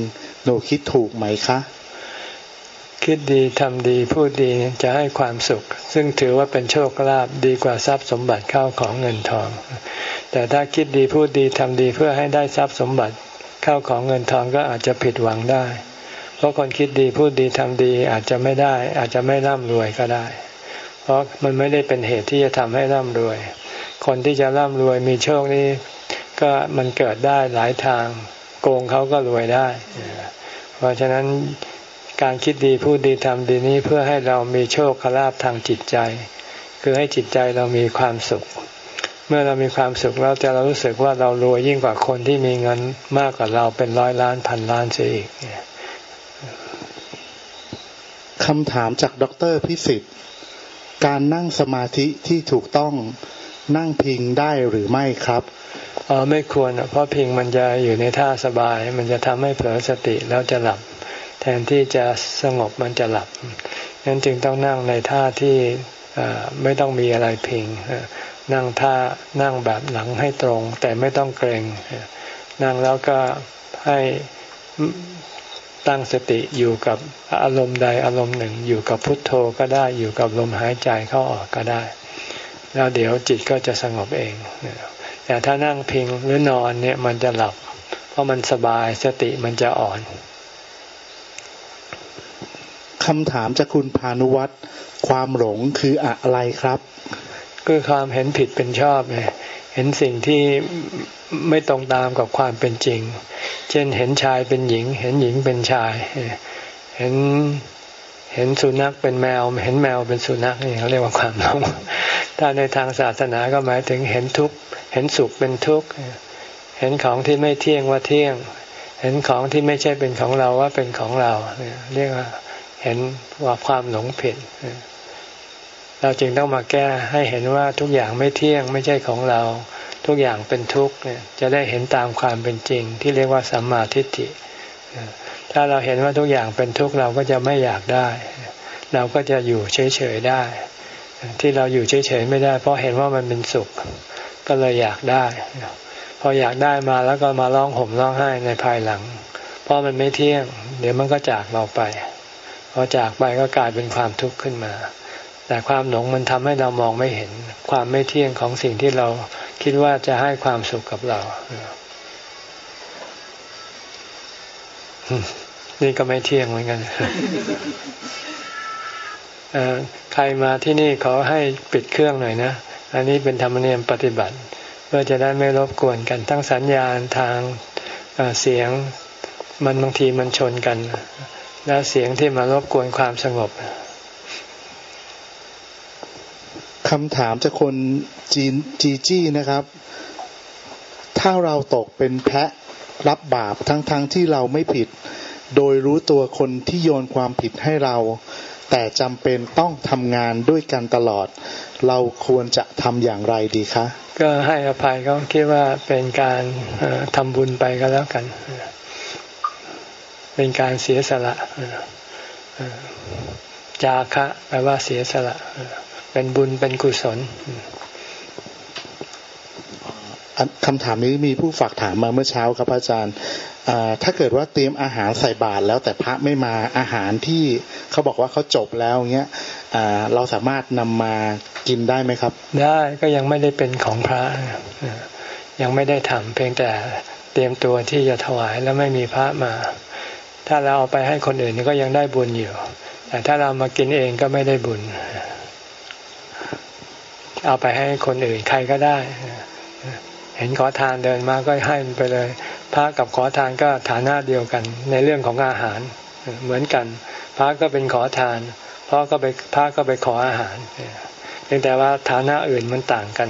หนูคิดถูกไหมคะ คิดดีทำดีพูดดีจะให้ความสุข ซึ่งถือว่าเป็นโชคลาภดีกว่าทรัพย์สมบัติเข้าของเงินทอง แต่ถ้าคิดดีพูดดีทำดีเพื่อให้ได้ทรัพย์สมบัติเข้าของเงินทองก็อาจจะผิดหวังได้ เพราะคนคิดดีพูดดีทำดีอาจจะไม่ได้ อาจจะไม่ร่ำรวยก็ได้ เพราะมันไม่ได้เป็นเหตุที่จะทำให้ร่ำรวย คนที่จะร่ำรวยมีโชคนี้ก็มันเกิดได้หลายทาง โกงเขาก็รวยได้ เพราะฉะนั้นการคิดดีพูดดีทำดีนี้เพื่อให้เรามีโชคคลาภทางจิตใจ คือให้จิตใจเรามีความสุข เมื่อเรามีความสุขเราจะเรารู้สึกว่าเรารวยยิ่งกว่าคนที่มีเงินมากกว่าเราเป็นร้อยล้านพันล้านเสียอีกคำถามจากดรพิสิทธิ์ การนั่งสมาธิที่ถูกต้องนั่งพิงได้หรือไม่ครับ อ๋อไม่ควรเพราะพิงมันจะอยู่ในท่าสบาย มันจะทำให้เผลอสติแล้วจะหลับ แทนที่จะสงบมันจะหลับงั้นจึงต้องนั่งในท่าที่ไม่ต้องมีอะไรพิงนั่งท่านั่งแบบหลังให้ตรง แต่ไม่ต้องเกรงนั่งแล้วก็ให้ตั้งสติอยู่กับอารมณ์ใดอารมณ์หนึ่ง อยู่กับพุทโธก็ได้อยู่กับลมหายใจเข้าออกก็ได้ แล้วเดี๋ยวจิตก็จะสงบเอง แต่ถ้านั่งพิงหรือนอนเนี่ยมันจะหลับ เพราะมันสบายสติมันจะอ่อนคำถามจากคุณพานุวัตรความหลงคืออะไรครับคือความเห็นผิดเป็นชอบไงเห็นสิ่งที่ไม่ตรงตามกับความเป็นจริง เช่นเห็นชายเป็นหญิง เห็นหญิงเป็นชาย เห็น เห็นสุนัขเป็นแมว เห็นแมวเป็นสุนัขนี่เขาเรียกว่าความหลงถ้าในทางศาสนาก็หมายถึงเห็นทุกข์เห็นสุขเป็นทุกข์เห็นของที่ไม่เที่ยงว่าเที่ยง เห็นของที่ไม่ใช่เป็นของเราว่าเป็นของเราเรียกว่าเห็นว่าความหลงผิดเราจึงต้องมาแก้ให้เห็นว่าทุกอย่างไม่เที่ยงไม่ใช่ของเรา ทุกอย่างเป็นทุกข์เนี่ยจะได้เห็นตามความเป็นจริง ที่เรียกว่าสัมมาทิฏฐิ ถ้าเราเห็นว่าทุกอย่างเป็นทุกข์เราก็จะไม่อยากได้ เราก็จะอยู่เฉยๆได้ ที่เราอยู่เฉยๆไม่ได้ เพราะเห็นว่ามันเป็นสุข ก็เลยอยากได้ พออยากได้มาแล้วก็มาร้องห่มร้องไห้ในภายหลัง เพราะมันไม่เที่ยง เดี๋ยวมันก็จากเราไป พอจากไปก็กลายเป็นความทุกข์ขึ้นมา แต่ความหลงมันทำให้เรามองไม่เห็นความไม่เที่ยงของสิ่งที่เราคิดว่าจะให้ความสุขกับเรา นี่ก็ไม่เที่ยงเหมือนกันใครมาที่นี่ขอให้ปิดเครื่องหน่อยนะ อันนี้เป็นธรรมเนียมปฏิบัติ เพื่อจะได้ไม่รบกวนกันทั้งสัญญาณทางเสียงมันบางทีมันชนกัน แล้วเสียงที่มารบกวนความสงบคำถามจากคนจีนจีจี้นะครับ ถ้าเราตกเป็นแพะ รับบาปทั้งๆทที่เราไม่ผิด โดยรู้ตัวคนที่โยนความผิดให้เรา แต่จำเป็นต้องทำงานด้วยกันตลอด เราควรจะทำอย่างไรดีคะ ก็ให้อภัยเขาคิดว่าเป็นการทำบุญไปก็แล้วกัน เป็นการเสียสละจาคะแปลว่าเสียสละ เป็นบุญเป็นกุศล คำถามนี้มีผู้ฝากถามมาเมื่อเช้าครับอาจารย์ถ้าเกิดว่าเตรียมอาหารใส่บาตรแล้วแต่พระไม่มาอาหารที่เขาบอกว่าเขาจบแล้วเงี้ยเราสามารถนำมากินได้ไหมครับ ได้ก็ยังไม่ได้เป็นของพระยังไม่ได้ทำเพียงแต่เตรียมตัวที่จะถวายแล้วไม่มีพระมา ถ้าเราเอาไปให้คนอื่นก็ยังได้บุญอยู่ แต่ถ้าเรามากินเองก็ไม่ได้บุญ เอาไปให้คนอื่นใครก็ได้ เห็นขอทานเดินมาก็ให้มันไปเลยพระกับขอทานก็ฐานะเดียวกัน ในเรื่องของอาหารเหมือนกัน พระก็เป็นขอทานพระก็ไปพระก็ไปขออาหารเพียงแต่ว่าฐานะอื่นมันต่างกัน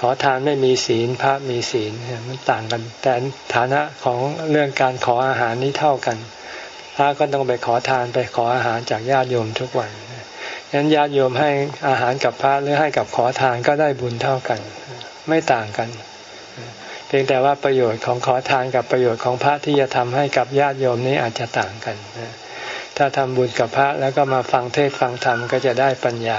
ขอทานไม่มีศีลพระมีศีลมันต่างกัน แต่ฐานะของเรื่องการขออาหารนี้เท่ากัน พระก็ต้องไปขอทานไปขออาหารจากญาติโยมทุกวันฉะนั้นญาติโยมให้อาหารกับพระหรือให้กับขอทานก็ได้บุญเท่ากัน ไม่ต่างกัน เพียงแต่ว่าประโยชน์ของขอทานกับประโยชน์ของพระที่จะทำให้กับญาติโยมนี้อาจจะต่างกัน ถ้าทำบุญกับพระแล้วก็มาฟังเทศฟังธรรมก็จะได้ปัญญา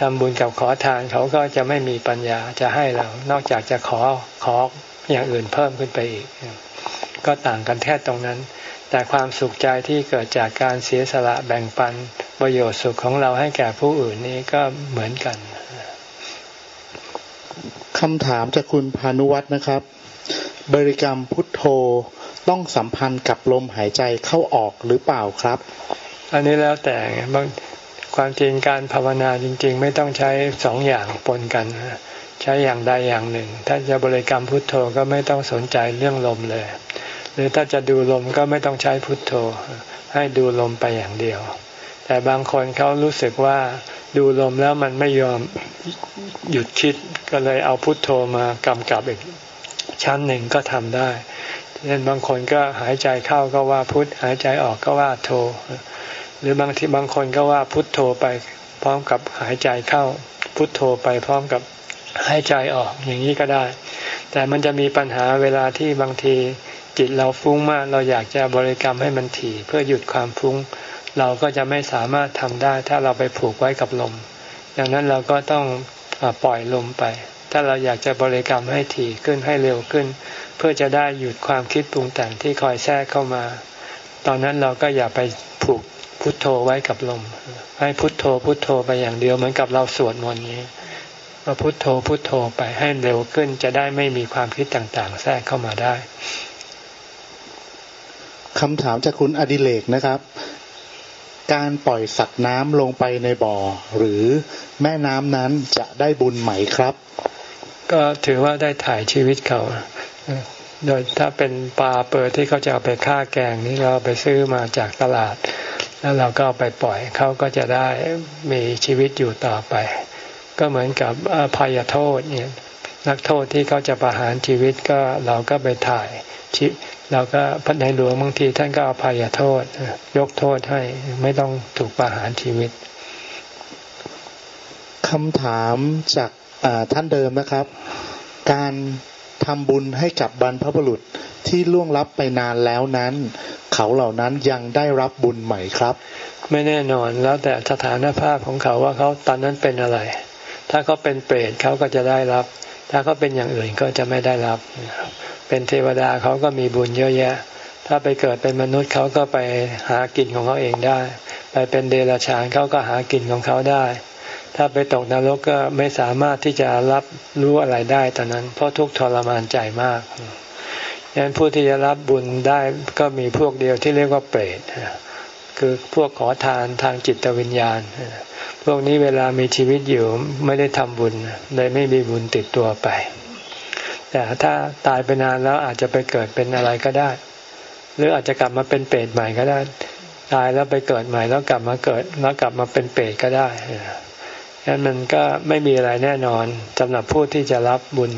ทำบุญกับขอทานเขาก็จะไม่มีปัญญาจะให้เรา นอกจากจะขอขออย่างอื่นเพิ่มขึ้นไปอีก ก็ต่างกันแค่ตรงนั้น แต่ความสุขใจที่เกิดจากการเสียสละแบ่งปันประโยชน์สุขของเราให้แก่ผู้อื่นนี้ก็เหมือนกัน คำถามจากคุณพานุวัฒนะครับ บริกรรมพุทโธต้องสัมพันธ์กับลมหายใจเข้าออกหรือเปล่าครับ อันนี้แล้วแต่บางความจริงการภาวนาจริง ๆ ไม่ต้องใช้สองอย่างปนกัน ใช้อย่างใดอย่างหนึ่ง ถ้าจะบริกรรมพุทโธก็ไม่ต้องสนใจเรื่องลมเลย หรือถ้าจะดูลมก็ไม่ต้องใช้พุทโธ ให้ดูลมไปอย่างเดียว แต่บางคนเขารู้สึกว่าดูลมแล้วมันไม่ยอมหยุดคิดก็เลยเอาพุทโธมากำกับอีกชั้นหนึ่งก็ทำได้เช่นบางคนก็หายใจเข้าก็ว่าพุทหายใจออกก็ว่าโธหรือบางทีบางคนก็ว่าพุทโธไปพร้อมกับหายใจเข้า พุทโธไปพร้อมกับหายใจออกอย่างนี้ก็ได้ แต่มันจะมีปัญหาเวลาที่บางทีจิตเราฟุ้งมาก เราอยากจะบริกรรมให้มันถี่ เพื่อหยุดความฟุ้ง เราก็จะไม่สามารถทำได้ ถ้าเราไปผูกไว้กับลม ดังนั้นเราก็ต้องปล่อยลมไป ถ้าเราอยากจะบริกรรมให้ถี่ขึ้นให้เร็วขึ้น เพื่อจะได้หยุดความคิดปรุงแต่งที่คอยแทรกเข้ามา ตอนนั้นเราก็อย่าไปผูกพุทโธไว้กับลม ให้พุทโธพุทโธไปอย่างเดียวเหมือนกับเราสวดมนต์นี้ว่าพุทโธพุทโธไปให้เร็วขึ้น จะได้ไม่มีความคิดต่างๆ แทรกเข้ามาได้คำถามจากคุณอดิเลกนะครับ การปล่อยสัตว์น้ำลงไปในบ่อ หรือแม่น้ำนั้นจะได้บุญไหมครับ ก็ถือว่าได้ถ่ายชีวิตเขาโดยถ้าเป็นปลาเปิดที่เขาจะเอาไปฆ่าแกงนี้เราไปซื้อมาจากตลาด แล้วเราก็ไปปล่อยเขาก็จะได้มีชีวิตอยู่ต่อไป ก็เหมือนกับภัยโทษเนี่ยนักโทษที่เขาจะประหารชีวิตก็เราก็ไปถ่ายชี เราก็พระในหลวงบางทีท่านก็อภัยโทษ ยกโทษให้ไม่ต้องถูกประหารชีวิตคำถามจากท่านเดิมนะครับ การทำบุญให้กับบรรพบุรุษที่ล่วงลับไปนานแล้วนั้น เขาเหล่านั้นยังได้รับบุญใหม่ครับ ไม่แน่นอนแล้วแต่สถานภาพของเขาว่าเขาตอนนั้นเป็นอะไร ถ้าเขาเป็นเปรตเขาก็จะได้รับ ถ้าเขาเป็นอย่างอื่นก็จะไม่ได้รับ เป็นเทวดาเขาก็มีบุญเยอะแยะ ถ้าไปเกิดเป็นมนุษย์เขาก็ไปหากินของเขาเองได้ ไปเป็นเดรัจฉานเขาก็หากินของเขาได้ ถ้าไปตกนรกก็ไม่สามารถที่จะรับรู้อะไรได้ตอนนั้น เพราะทุกทรมานใจมากดังนั้นผู้ที่จะรับบุญได้ก็มีพวกเดียวที่เรียกว่าเปรต คือพวกขอทานทางจิตวิญญาณ พวกนี้เวลามีชีวิตอยู่ไม่ได้ทำบุญเลยไม่มีบุญติดตัวไป แต่ถ้าตายไปนานแล้วอาจจะไปเกิดเป็นอะไรก็ได้ หรืออาจจะกลับมาเป็นเปรตใหม่ก็ได้ ตายแล้วไปเกิดใหม่แล้วกลับมาเกิดแล้วกลับมาเป็นเปรตก็ได้ดังนั้นมันก็ไม่มีอะไรแน่นอนสำหรับผู้ที่จะรับบุญ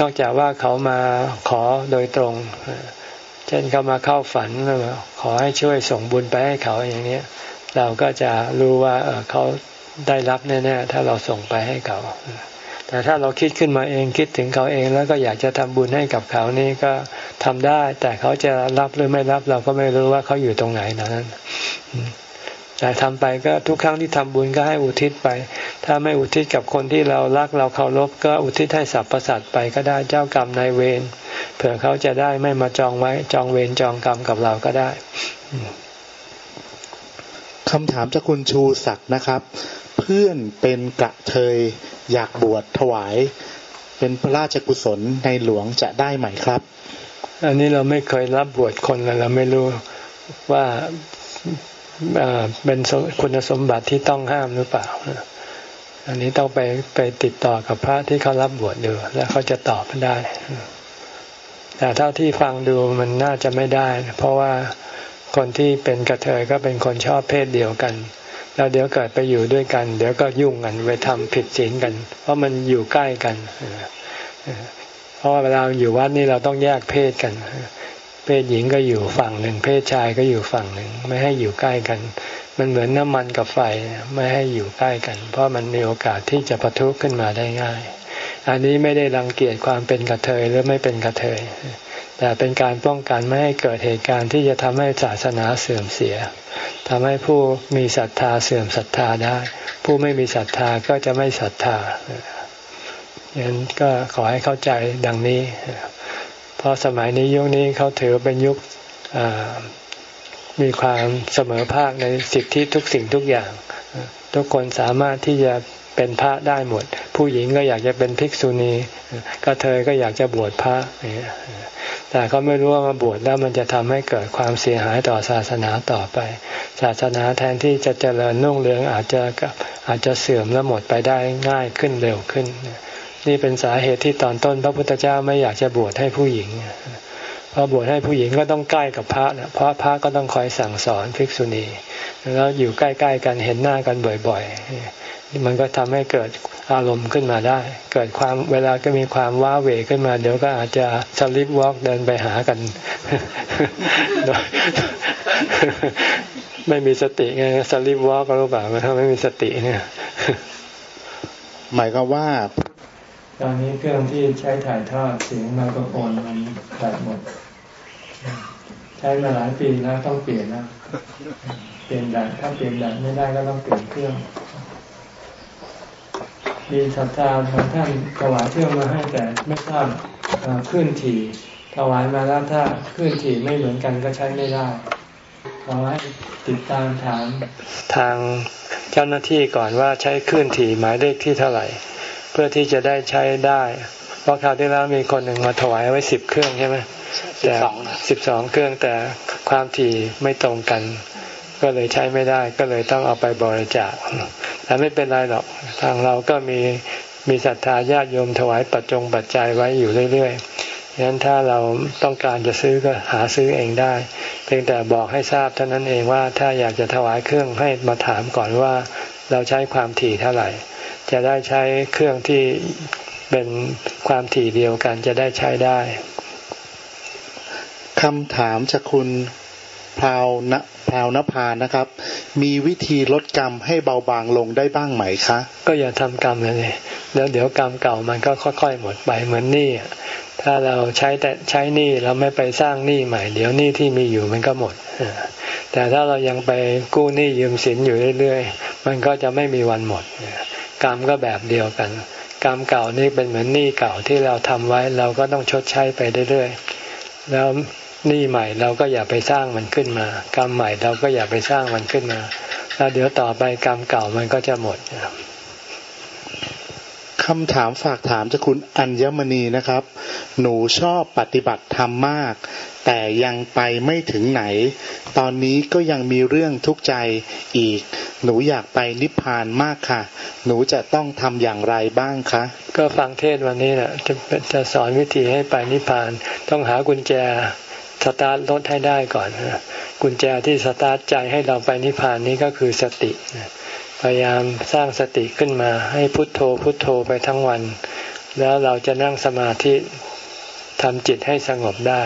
นอกจากว่าเขามาขอโดยตรงเช่นเขามาเข้าฝันขอให้ช่วยส่งบุญไปให้เขาอย่างนี้เราก็จะรู้ว่าเขาได้รับแน่ๆถ้าเราส่งไปให้เขา แต่ถ้าเราคิดขึ้นมาเองคิดถึงเขาเองแล้วก็อยากจะทำบุญให้กับเขานี่ก็ทำได้ แต่เขาจะรับหรือไม่รับเราก็ไม่รู้ว่าเขาอยู่ตรงไหนนั้น แต่ทำไปก็ทุกครั้งที่ทำบุญก็ให้อุทิศไป ถ้าไม่อุทิศกับคนที่เรารักเราเคารพก็อุทิศให้สรรพสัตว์ไปก็ได้เจ้ากรรมนายเวรเผื่อเขาจะได้ไม่มาจองไว้จองเวรจองกรรมกับเราก็ได้คำถามจากคุณชูศักดิ์นะครับ เพื่อนเป็นกระเทยอยากบวชถวาย เป็นพระราชกุศลในหลวงจะได้ไหมครับ อันนี้เราไม่เคยรับบวชคนเลยเราไม่รู้ว่า เป็นคุณสมบัติที่ต้องห้ามหรือเปล่า อันนี้ต้องไปไปติดต่อกับพระที่เขารับบวชดูแล้วเขาจะตอบได้ แต่เท่าที่ฟังดูมันน่าจะไม่ได้ เพราะว่าคนที่เป็นกระเทยก็เป็นคนชอบเพศเดียวกัน แล้วเดี๋ยวเกิดไปอยู่ด้วยกัน เดี๋ยวก็ยุ่งกันไปทำผิดศีลกัน เพราะมันอยู่ใกล้กันเพราะว่าเวลาอยู่วัดนี่เราต้องแยกเพศกัน เพศหญิงก็อยู่ฝั่งหนึ่ง เพศชายก็อยู่ฝั่งหนึ่ง ไม่ให้อยู่ใกล้กัน มันเหมือนน้ำมันกับไฟไม่ให้อยู่ใกล้กัน เพราะมันมีโอกาสที่จะปะทุขึ้นมาได้ง่าย อันนี้ไม่ได้รังเกียจความเป็นกระเทยหรือไม่เป็นกระเทย แต่เป็นการป้องกันไม่ให้เกิดเหตุการณ์ที่จะทำให้ศาสนาเสื่อมเสียทำให้ผู้มีศรัทธาเสื่อมศรัทธาได้ ผู้ไม่มีศรัทธาก็จะไม่ศรัทธาอย่างนั้นก็ขอให้เข้าใจดังนี้ เพราะสมัยนี้ยุคนี้เขาถือเป็นยุคมีความเสมอภาคในสิทธิทุกสิ่งทุกอย่าง ทุกคนสามารถที่จะเป็นพระได้หมด ผู้หญิงก็อยากจะเป็นภิกษุณีกระเทยก็อยากจะบวชพระแต่เขาไม่รู้ว่ามาบวชแล้วมันจะทำให้เกิดความเสียหายต่อศาสนาต่อไป ศาสนาแทนที่จะเจริญนุ่งเรืองอาจจะอาจจะเสื่อมและหมดไปได้ง่ายขึ้นเร็วขึ้น นี่เป็นสาเหตุที่ตอนต้น พระพุทธเจ้าไม่อยากจะบวชให้ผู้หญิงพอบวชให้ผู้หญิงก็ต้องใกล้กับพระนะเพราะพระก็ต้องคอยสั่งสอนภิกษุณีแล้วอยู่ใกล้ๆกันเห็นหน้ากันบ่อยๆ มันก็ทำให้เกิดอารมณ์ขึ้นมาได้ เกิดความเวลาก็มีความว้าเหวขึ้นมา เดี๋ยวก็อาจจะสลิปวอล์กเดินไปหากันไม่มีสติไงสลิปวอล์กก็รู้ป่ะถ้าไม่มีสติเนี่ย หมายความว่า ตอนนี้เครื่องที่ใช้ถ่ายทอดเสียงไมโครโฟนมันแบตหมด ใช้มาหลายปีแล้วต้องเปลี่ยนนะเปลี่ยนแบตถ้าเปลี่ยนแบตไม่ได้ก็ต้องเปลี่ยนเครื่องมีศรัทธาบางท่านถวายเครื่องมาให้แต่ไม่ทราบขึ้นถี่ถวายมาแล้วถ้าขึ้นถี่ไม่เหมือนกันก็ใช้ไม่ได้ขอให้ติดตามถามทางเจ้าหน้าที่ก่อนว่าใช้ขึ้นถี่หมายเลขที่เท่าไหร่ เพื่อที่จะได้ใช้ได้ เพราะคราวที่แล้วมีคนหนึ่งมาถวายไว้สิบเครื่องใช่ไหมแต่สิบสองเครื่องแต่ความถี่ไม่ตรงกัน ก็เลยใช้ไม่ได้ก็เลยต้องเอาไปบริจาคแต่ไม่เป็นไรหรอกทางเราก็มีมีศรัทธาญาติโยมถวายปัจจงปัจจัยไว้อยู่เรื่อยๆงั้นถ้าเราต้องการจะซื้อก็หาซื้อเองได้ เพียงแต่บอกให้ทราบเท่านั้นเองว่าถ้าอยากจะถวายเครื่องให้มาถามก่อนว่า เราใช้ความถี่เท่าไหร่ จะได้ใช้เครื่องที่เป็นความถี่เดียวกัน จะได้ใช้ได้คำถามจากคุณพราวนพราวนภานะครับ มีวิธีลดกรรมให้เบาบางลงได้บ้างไหมคะ ก็อย่าทำกรรมเลยแล้วเดี๋ยวกรรมเก่ามันก็ค่อยๆหมดไปเหมือนหนี้ถ้าเราใช้แต่ใช้หนี้เราไม่ไปสร้างหนี้ใหม่ เดี๋ยวหนี้ที่มีอยู่มันก็หมดแต่ถ้าเรายังไปกู้หนี้ยืมสินอยู่เรื่อยๆ มันก็จะไม่มีวันหมด กรรมก็แบบเดียวกัน กรรมเก่านี่เป็นเหมือนหนี้เก่าที่เราทำไว้ เราก็ต้องชดใช้ไปเรื่อยๆแล้วหนี้ใหม่เราก็อย่าไปสร้างมันขึ้นมา กรรมใหม่เราก็อย่าไปสร้างมันขึ้นมา แล้วเดี๋ยวต่อไปกรรมเก่ามันก็จะหมด คำถามฝากถามจากคุณอัญมณีนะครับ หนูชอบปฏิบัติธรรมมาก แต่ยังไปไม่ถึงไหน ตอนนี้ก็ยังมีเรื่องทุกข์ใจอีก หนูอยากไปนิพพานมากค่ะ หนูจะต้องทำอย่างไรบ้างคะ ก็ฟังเทศวันนี้แหละจะจะสอนวิธีให้ไปนิพพาน ต้องหากุญแจสตาร์ทรถให้ได้ก่อน กุญแจที่สตาร์ทใจให้เราไปนิพพานนี้ก็คือสติ พยายามสร้างสติขึ้นมาให้พุทโธพุทโธไปทั้งวัน แล้วเราจะนั่งสมาธิทำจิตให้สงบได้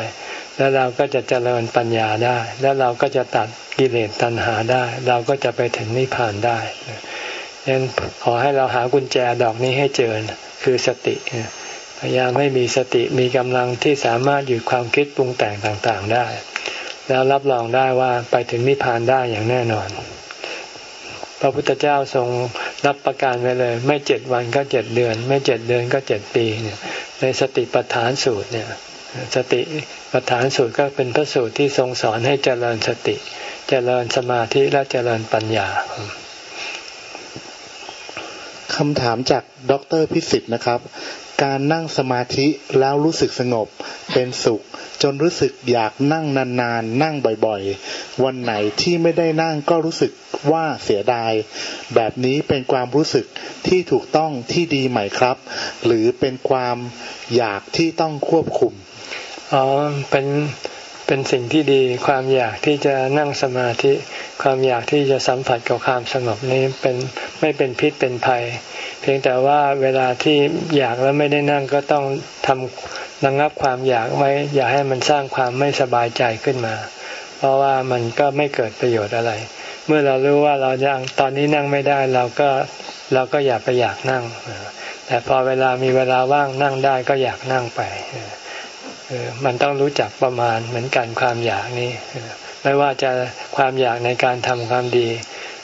แล้วเราก็จะเจริญปัญญาได้ แล้วเราก็จะตัดกิเลสตัณหาได้ เราก็จะไปถึงนิพพานได้ดังนั้นขอให้เราหากุญแจดอกนี้ให้เจอคือสติ พยายามให้มีสติมีกำลังที่สามารถหยุดความคิดปรุงแต่งต่างๆได้ แล้วรับรองได้ว่าไปถึงนิพพานได้อย่างแน่นอน พระพุทธเจ้าทรงรับประกันไว้เลย ไม่เจ็ดวันก็เจ็ดเดือน ไม่เจ็ดเดือนก็เจ็ดปีเนี่ยในสติปัฏฐานสูตรเนี่ยสติปัฏฐานสูตรก็เป็นพระสูตรที่ทรงสอนให้เจริญสติ เจริญสมาธิและเจริญปัญญาคำถามจากดรพิสิทธ์นะครับ การนั่งสมาธิแล้วรู้สึกสงบเป็นสุข จนรู้สึกอยากนั่งนานๆนั่งบ่อยๆ วันไหนที่ไม่ได้นั่งก็รู้สึกว่าเสียดาย แบบนี้เป็นความรู้สึกที่ถูกต้องที่ดีไหมครับ หรือเป็นความอยากที่ต้องควบคุมอ๋อเป็น เป็นสิ่งที่ดีความอยากที่จะนั่งสมาธิ ความอยากที่จะสัมผัสกับความสงบนี้เป็นไม่เป็นพิษเป็นภัย เพียงแต่ว่าเวลาที่อยากแล้วไม่ได้นั่งก็ต้องทำระงับความอยากไว้ อย่าให้มันสร้างความไม่สบายใจขึ้นมา เพราะว่ามันก็ไม่เกิดประโยชน์อะไร เมื่อเรารู้ว่าเรายังตอนนี้นั่งไม่ได้เราก็เราก็อย่าไปอยากนั่ง แต่พอเวลามีเวลาว่างนั่งได้ก็อยากนั่งไป มันต้องรู้จักประมาณเหมือนกันความอยากนี้ ไม่ว่าจะความอยากในการทำความดี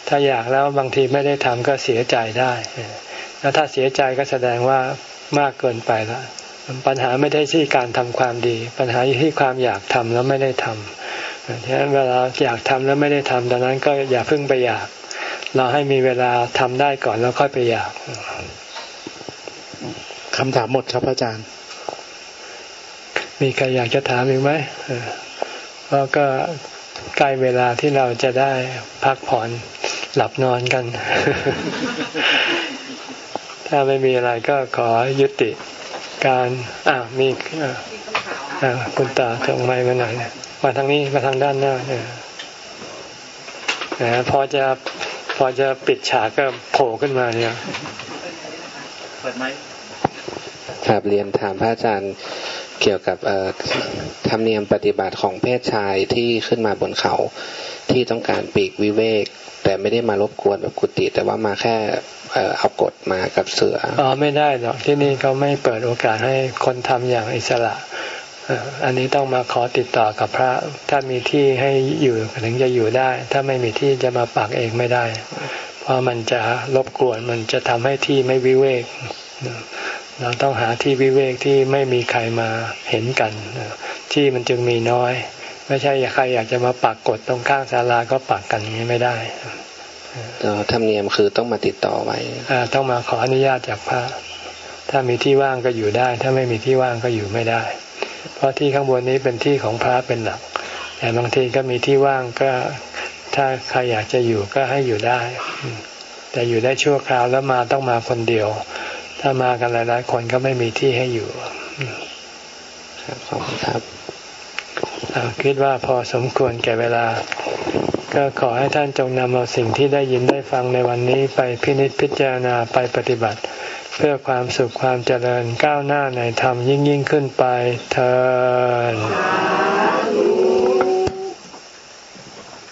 ถ้าอยากแล้วบางทีไม่ได้ทำก็เสียใจได้แล้วถ้าเสียใจก็แสดงว่ามากเกินไปแล้วปัญหาไม่ได้ที่การทำความดี ปัญหาอยู่ที่ความอยากทำแล้วไม่ได้ทำฉะนั้นเวลาอยากทำแล้วไม่ได้ทำดังนั้นก็อย่าเพิ่งไปอยาก เราให้มีเวลาทำได้ก่อนแล้วค่อยไปอยากคำถามหมดครับอาจารย์ มีใครอยากจะถามอีกไหมเพราะก็ใกล้เวลาที่เราจะได้พักผ่อนหลับนอนกัน ถ้าไม่มีอะไรก็ขอยุติการอ่ามีอ่าคุณตาส่งไม้มาหน่อยมาทางนี้มาทางด้านหน้าเนี่ยนะพอจะพอจะปิดฉากก็โผล่ขึ้นมาเนี่ยเปิดไหมครับเรียนถามพระอาจารย์ เกี่ยวกับธรรมเนียมปฏิบัติของเพศชายที่ขึ้นมาบนเขา ที่ต้องการปีกวิเวก แต่ไม่ได้มารบกวนแบบกุฏิแต่ว่ามาแค่เอากฎมากับเสืออ๋อไม่ได้หรอกที่นี่เขาไม่เปิดโอกาสให้คนทำอย่างอิสระอันนี้ต้องมาขอติดต่อกับพระ ถ้ามีที่ให้อยู่ถึงจะอยู่ได้ ถ้าไม่มีที่จะมาปักเองไม่ได้ เพราะมันจะรบกวนมันจะทำให้ที่ไม่วิเวก เราต้องหาที่วิเวกที่ไม่มีใครมาเห็นกัน ที่มันจึงมีน้อย ไม่ใช่อยากใครอยากจะมาปักกดตรงข้างศาลาก็ปักกันอย่างนี้ไม่ได้ธรรมเนียมคือต้องมาติดต่อไว้ต้องมาขออนุญาตจากพระ ถ้ามีที่ว่างก็อยู่ได้ ถ้าไม่มีที่ว่างก็อยู่ไม่ได้ เพราะที่ข้างบนนี้เป็นที่ของพระเป็นหลัก แต่บางทีก็มีที่ว่างก็ถ้าใครอยากจะอยู่ก็ให้อยู่ได้ แต่อยู่ได้ชั่วคราวแล้วมาต้องมาคนเดียว ถ้ามากันหลาย ๆ คนก็ไม่มีที่ให้อยู่ครับขอบคุณครับคิดว่าพอสมควรแก่เวลา ก็ขอให้ท่านจงนำเอาสิ่งที่ได้ยินได้ฟังในวันนี้ไปพินิจพิจารณาไปปฏิบัติ เพื่อความสุขความเจริญก้าวหน้าในธรรมยิ่งยิ่งขึ้นไปเธอ